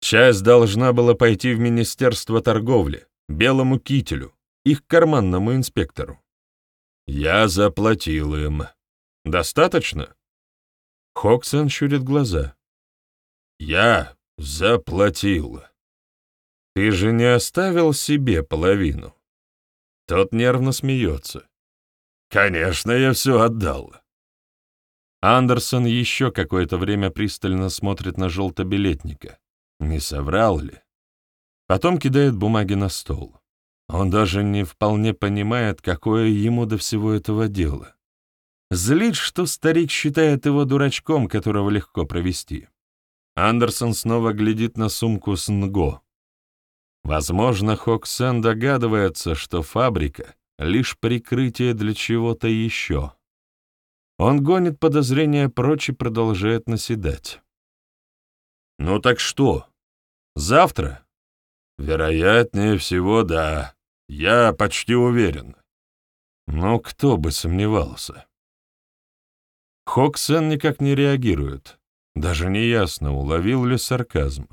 Часть должна была пойти в Министерство торговли, белому кителю, их карманному инспектору. Я заплатил им. Достаточно? Хоксон щурит глаза. Я заплатил. Ты же не оставил себе половину. Тот нервно смеется. Конечно, я все отдал. Андерсон еще какое-то время пристально смотрит на желтобилетника. Не соврал ли? Потом кидает бумаги на стол. Он даже не вполне понимает, какое ему до всего этого дело. Злит, что старик считает его дурачком, которого легко провести. Андерсон снова глядит на сумку с Нго. Возможно, Хоксен догадывается, что фабрика — лишь прикрытие для чего-то еще. Он гонит подозрения прочь и продолжает наседать. «Ну так что? Завтра?» «Вероятнее всего, да. Я почти уверен». «Ну, кто бы сомневался?» Хоксен никак не реагирует. Даже неясно, уловил ли сарказм.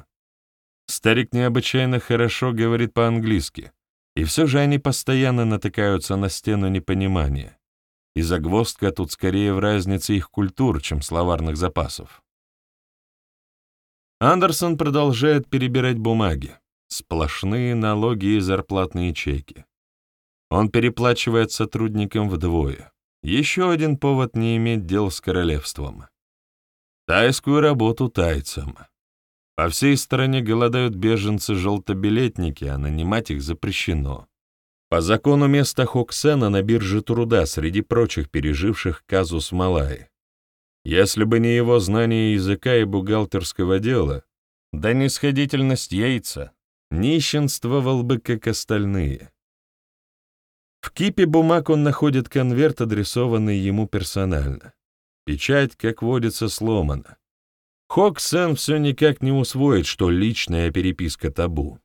Старик необычайно хорошо говорит по-английски, и все же они постоянно натыкаются на стену непонимания. И загвоздка тут скорее в разнице их культур, чем словарных запасов. Андерсон продолжает перебирать бумаги. Сплошные налоги и зарплатные чеки. Он переплачивает сотрудникам вдвое. Еще один повод не иметь дел с королевством. Тайскую работу тайцам. По всей стране голодают беженцы-желтобилетники, а нанимать их запрещено. По закону место Хоксена на бирже труда среди прочих переживших казус Малайи. Если бы не его знание языка и бухгалтерского дела, да нисходительность яйца, нищенствовал бы, как остальные. В кипе бумаг он находит конверт, адресованный ему персонально. Печать, как водится, сломана. Хок-сен все никак не усвоит, что личная переписка табу.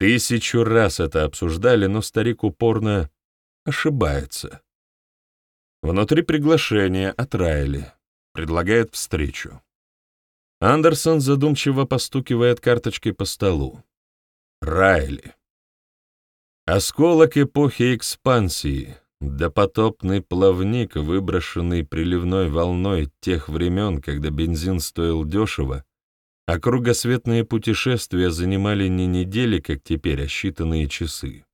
Тысячу раз это обсуждали, но старик упорно ошибается. Внутри приглашения от Райли. Предлагает встречу. Андерсон задумчиво постукивает карточкой по столу. Райли. Осколок эпохи экспансии, допотопный плавник, выброшенный приливной волной тех времен, когда бензин стоил дешево, а кругосветные путешествия занимали не недели, как теперь, а считанные часы.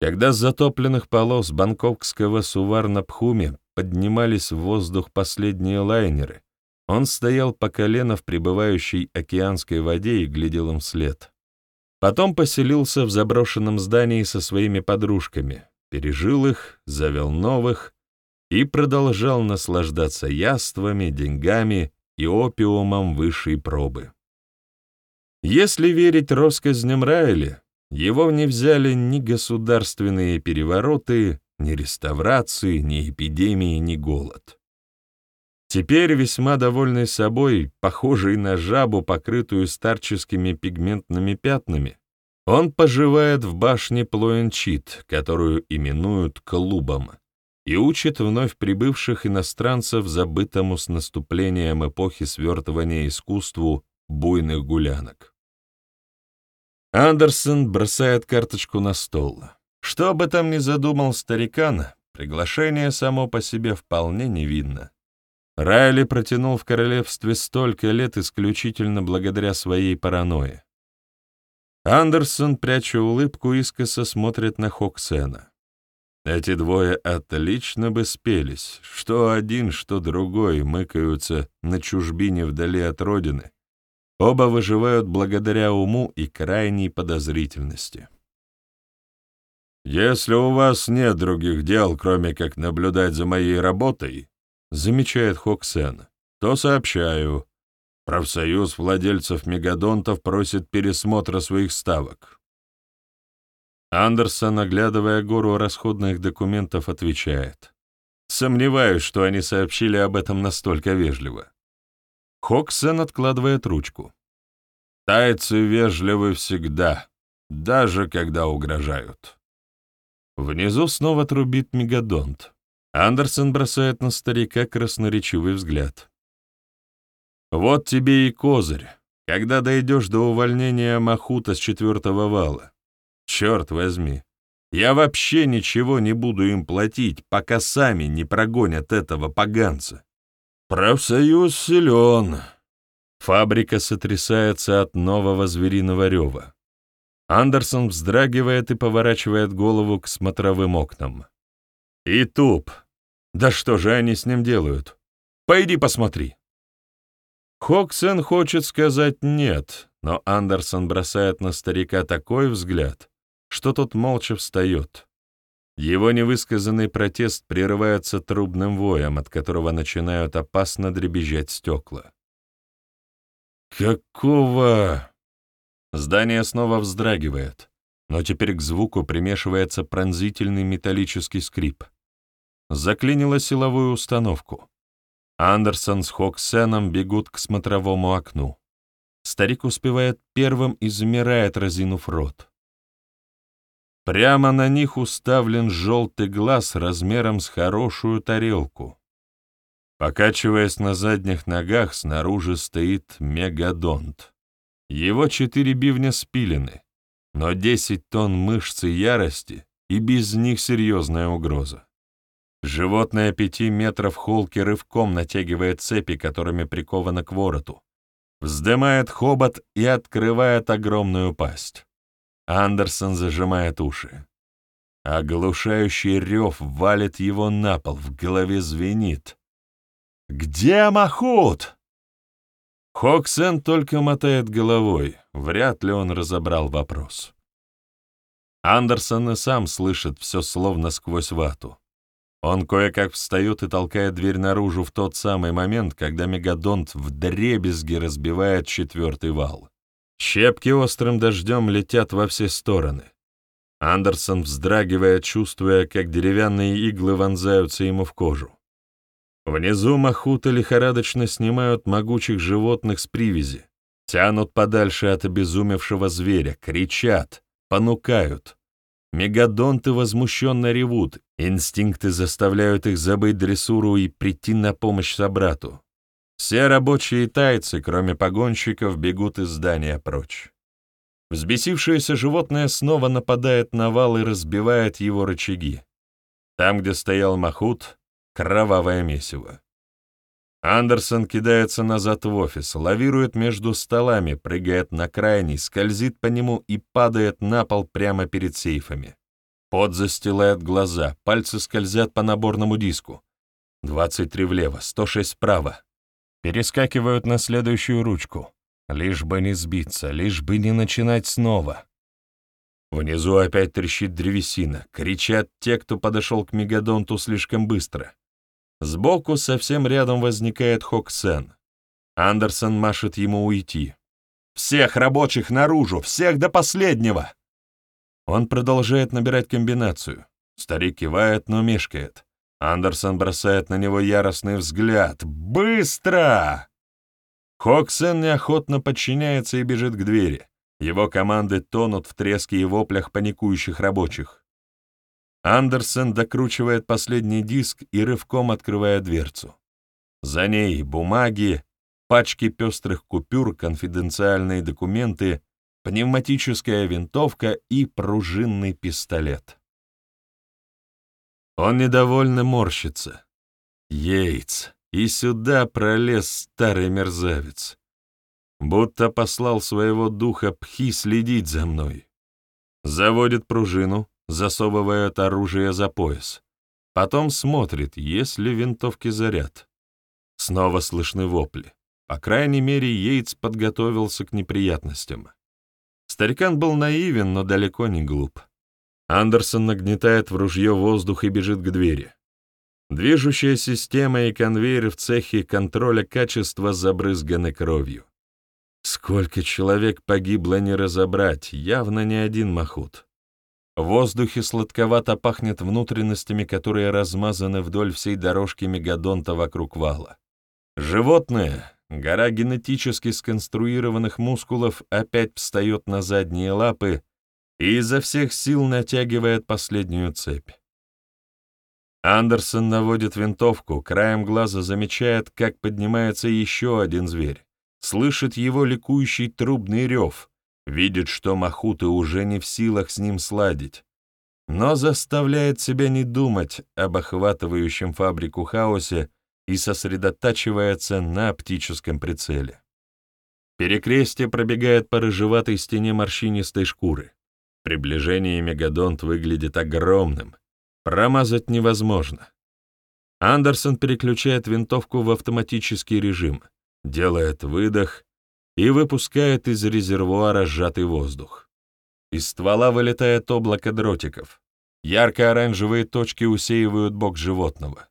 Когда с затопленных полос бангкокского Суварна-Пхуми поднимались в воздух последние лайнеры, он стоял по колено в пребывающей океанской воде и глядел им вслед. Потом поселился в заброшенном здании со своими подружками, пережил их, завел новых и продолжал наслаждаться яствами, деньгами и опиумом высшей пробы. Если верить россказням Райли, его не взяли ни государственные перевороты, ни реставрации, ни эпидемии, ни голод. Теперь, весьма довольный собой, похожий на жабу, покрытую старческими пигментными пятнами, он поживает в башне Плоенчит, которую именуют клубом, и учит вновь прибывших иностранцев забытому с наступлением эпохи свертывания искусству буйных гулянок. Андерсон бросает карточку на стол. Что бы там ни задумал старикан, приглашение само по себе вполне невинно. Райли протянул в королевстве столько лет исключительно благодаря своей паранойи. Андерсон, пряча улыбку, искоса смотрит на Хоксена. Эти двое отлично бы спелись, что один, что другой мыкаются на чужбине вдали от родины. Оба выживают благодаря уму и крайней подозрительности. «Если у вас нет других дел, кроме как наблюдать за моей работой, замечает Хоксен, то сообщаю. Профсоюз владельцев мегадонтов просит пересмотра своих ставок. Андерсон, оглядывая гору расходных документов, отвечает. Сомневаюсь, что они сообщили об этом настолько вежливо. Хоксен откладывает ручку. Тайцы вежливы всегда, даже когда угрожают. Внизу снова трубит мегадонт. Андерсон бросает на старика красноречивый взгляд. «Вот тебе и козырь, когда дойдешь до увольнения Махута с четвертого вала. Черт возьми, я вообще ничего не буду им платить, пока сами не прогонят этого поганца. Профсоюз силен». Фабрика сотрясается от нового звериного рева. Андерсон вздрагивает и поворачивает голову к смотровым окнам. И туп. Да что же они с ним делают? Пойди посмотри. Хоксен хочет сказать «нет», но Андерсон бросает на старика такой взгляд, что тот молча встает. Его невысказанный протест прерывается трубным воем, от которого начинают опасно дребезжать стекла. «Какого?» Здание снова вздрагивает, но теперь к звуку примешивается пронзительный металлический скрип. Заклинило силовую установку. Андерсон с Хоксеном бегут к смотровому окну. Старик успевает первым и замирает, разинув рот. Прямо на них уставлен желтый глаз размером с хорошую тарелку. Покачиваясь на задних ногах, снаружи стоит мегадонт. Его четыре бивня спилены, но десять тонн мышц и ярости, и без них серьезная угроза. Животное пяти метров холки рывком натягивает цепи, которыми приковано к вороту, вздымает хобот и открывает огромную пасть. Андерсон зажимает уши. Оглушающий рев валит его на пол, в голове звенит. «Где Махут?» Хоксен только мотает головой, вряд ли он разобрал вопрос. Андерсон и сам слышит все словно сквозь вату. Он кое-как встает и толкает дверь наружу в тот самый момент, когда мегадонт вдребезги разбивает четвертый вал. Щепки острым дождем летят во все стороны. Андерсон вздрагивает, чувствуя, как деревянные иглы вонзаются ему в кожу. Внизу махуты лихорадочно снимают могучих животных с привязи, тянут подальше от обезумевшего зверя, кричат, понукают. Мегадонты возмущенно ревут, инстинкты заставляют их забыть дрессуру и прийти на помощь собрату. Все рабочие тайцы, кроме погонщиков, бегут из здания прочь. Взбесившееся животное снова нападает на вал и разбивает его рычаги. Там, где стоял Махут, Кровавое месиво. Андерсон кидается назад в офис, лавирует между столами, прыгает на крайний, скользит по нему и падает на пол прямо перед сейфами. Пот застилает глаза, пальцы скользят по наборному диску. 23 влево, 106 вправо. Перескакивают на следующую ручку. Лишь бы не сбиться, лишь бы не начинать снова. Внизу опять трещит древесина, кричат те, кто подошел к мегадонту слишком быстро. Сбоку совсем рядом возникает Хоксен. Андерсон машет ему уйти. «Всех рабочих наружу! Всех до последнего!» Он продолжает набирать комбинацию. Старик кивает, но мешкает. Андерсон бросает на него яростный взгляд. «Быстро!» Хоксен неохотно подчиняется и бежит к двери. Его команды тонут в треске и воплях паникующих рабочих. Андерсон докручивает последний диск и рывком открывает дверцу. За ней бумаги, пачки пестрых купюр, конфиденциальные документы, пневматическая винтовка и пружинный пистолет. Он недовольно морщится. Яйц, и сюда пролез старый мерзавец. Будто послал своего духа пхи следить за мной. Заводит пружину, засовывает оружие за пояс. Потом смотрит, есть ли винтовки заряд. Снова слышны вопли. По крайней мере, Йейтс подготовился к неприятностям. Старикан был наивен, но далеко не глуп. Андерсон нагнетает в ружье воздух и бежит к двери. Движущая система и конвейер в цехе контроля качества забрызганы кровью. Сколько человек погибло не разобрать, явно не один махут. В воздухе сладковато пахнет внутренностями, которые размазаны вдоль всей дорожки мегадонта вокруг вала. Животное, гора генетически сконструированных мускулов, опять встает на задние лапы и изо всех сил натягивает последнюю цепь. Андерсон наводит винтовку, краем глаза замечает, как поднимается еще один зверь, слышит его ликующий трубный рев, видит, что Махуты уже не в силах с ним сладить, но заставляет себя не думать об охватывающем фабрику хаосе и сосредотачивается на оптическом прицеле. Перекрестие пробегает по рыжеватой стене морщинистой шкуры. В приближении мегадонт выглядит огромным, Промазать невозможно. Андерсон переключает винтовку в автоматический режим, делает выдох и выпускает из резервуара сжатый воздух. Из ствола вылетает облако дротиков. Ярко-оранжевые точки усеивают бок животного.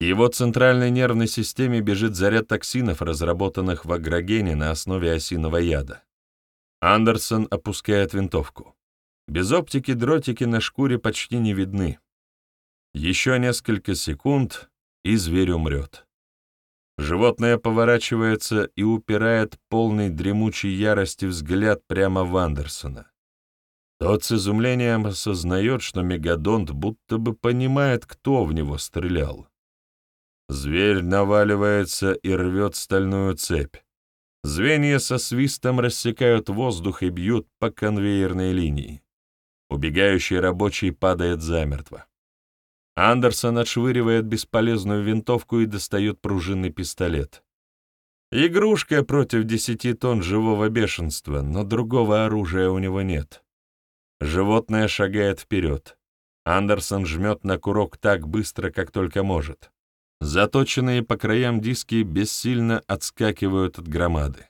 Его центральной нервной системе бежит заряд токсинов, разработанных в агрогене на основе осиного яда. Андерсон опускает винтовку. Без оптики дротики на шкуре почти не видны. Еще несколько секунд, и зверь умрет. Животное поворачивается и упирает полный дремучей ярости взгляд прямо в Андерсона. Тот с изумлением осознает, что мегадонт будто бы понимает, кто в него стрелял. Зверь наваливается и рвет стальную цепь. Звенья со свистом рассекают воздух и бьют по конвейерной линии. Убегающий рабочий падает замертво. Андерсон отшвыривает бесполезную винтовку и достает пружинный пистолет. Игрушка против десяти тонн живого бешенства, но другого оружия у него нет. Животное шагает вперед. Андерсон жмет на курок так быстро, как только может. Заточенные по краям диски бессильно отскакивают от громады.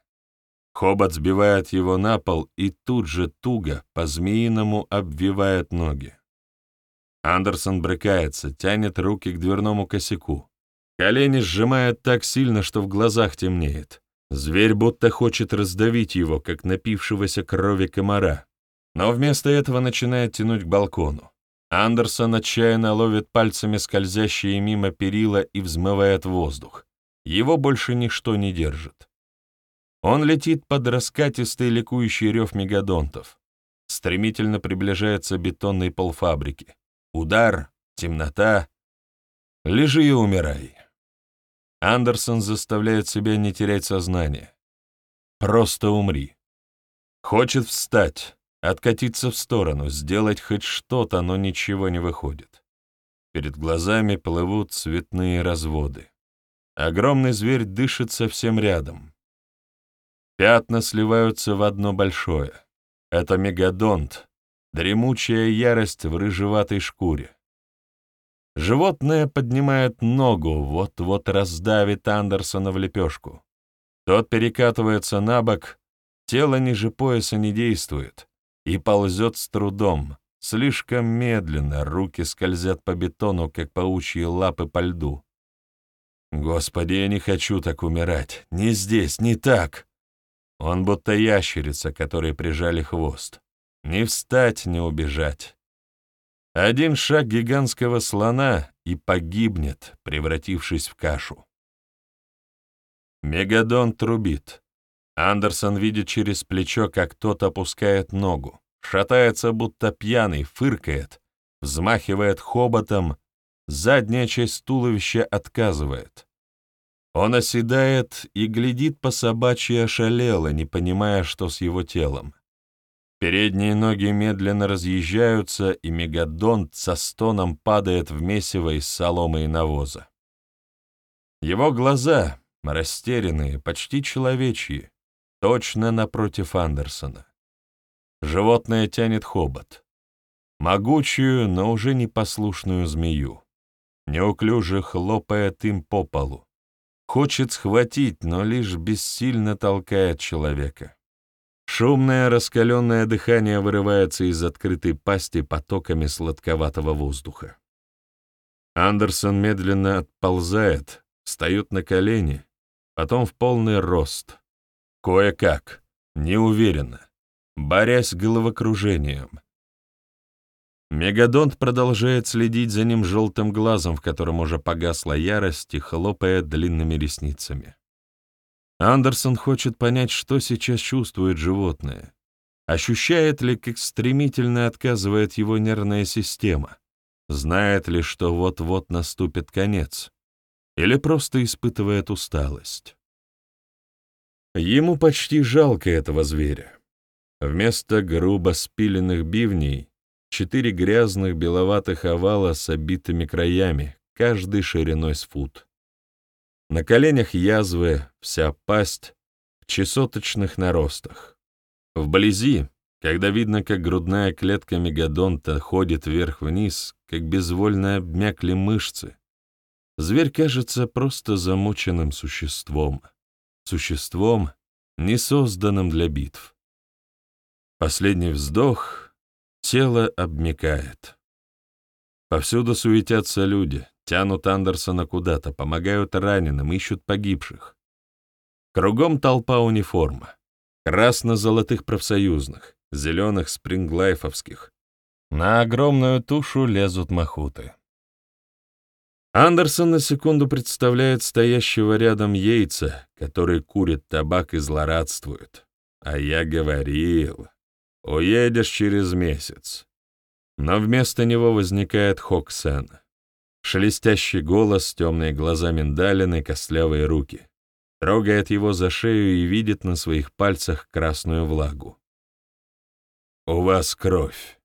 Хобот сбивает его на пол и тут же туго, по-змеиному обвивает ноги. Андерсон брыкается, тянет руки к дверному косяку. Колени сжимает так сильно, что в глазах темнеет. Зверь будто хочет раздавить его, как напившегося крови комара, но вместо этого начинает тянуть к балкону. Андерсон отчаянно ловит пальцами скользящие мимо перила и взмывает воздух. Его больше ничто не держит. Он летит под раскатистый ликующий рев мегадонтов. Стремительно приближается бетонный пол фабрики. Удар, темнота. Лежи и умирай. Андерсон заставляет себя не терять сознание. Просто умри. Хочет встать, откатиться в сторону, сделать хоть что-то, но ничего не выходит. Перед глазами плывут цветные разводы. Огромный зверь дышит совсем рядом. Пятна сливаются в одно большое. Это мегадонт, дремучая ярость в рыжеватой шкуре. Животное поднимает ногу, вот-вот раздавит Андерсона в лепешку. Тот перекатывается на бок, тело ниже пояса не действует и ползет с трудом, слишком медленно, руки скользят по бетону, как паучьи лапы по льду. Господи, я не хочу так умирать. Не здесь, не так. Он будто ящерица, которой прижали хвост. Ни встать, ни убежать. Один шаг гигантского слона и погибнет, превратившись в кашу. Мегадон трубит. Андерсон видит через плечо, как тот опускает ногу, шатается, будто пьяный, фыркает, взмахивает хоботом, задняя часть туловища отказывает. Он оседает и глядит по собачьи ошалело, не понимая, что с его телом. Передние ноги медленно разъезжаются, и мегадонт со стоном падает в месиво из соломы и навоза. Его глаза, растерянные, почти человечьи, точно напротив Андерсона. Животное тянет хобот. Могучую, но уже непослушную змею. Неуклюже хлопает им по полу. Хочет схватить, но лишь бессильно толкает человека. Шумное раскаленное дыхание вырывается из открытой пасти потоками сладковатого воздуха. Андерсон медленно отползает, встает на колени, потом в полный рост. Кое-как, неуверенно, борясь с головокружением. Мегадонт продолжает следить за ним желтым глазом, в котором уже погасла ярость и хлопая длинными ресницами. Андерсон хочет понять, что сейчас чувствует животное. Ощущает ли, как стремительно отказывает его нервная система? Знает ли, что вот-вот наступит конец? Или просто испытывает усталость? Ему почти жалко этого зверя. Вместо грубо спиленных бивней — четыре грязных беловатых овала с обитыми краями, каждый шириной с фут. На коленях язвы, вся пасть в чесоточных наростах. Вблизи, когда видно, как грудная клетка мегадонта ходит вверх-вниз, как безвольно обмякли мышцы, зверь кажется просто замученным существом, существом, не созданным для битв. Последний вздох, тело обмякает. Повсюду суетятся люди, тянут Андерсона куда-то, помогают раненым, ищут погибших. Кругом толпа униформа. Красно-золотых профсоюзных, зеленых спринглайфовских. На огромную тушу лезут махуты. Андерсон на секунду представляет стоящего рядом яйца, который курит табак и злорадствует. А я говорил, уедешь через месяц. Но вместо него возникает Хоксен. Шелестящий голос, темные глаза миндалины, костлявые руки трогает его за шею и видит на своих пальцах красную влагу. «У вас кровь.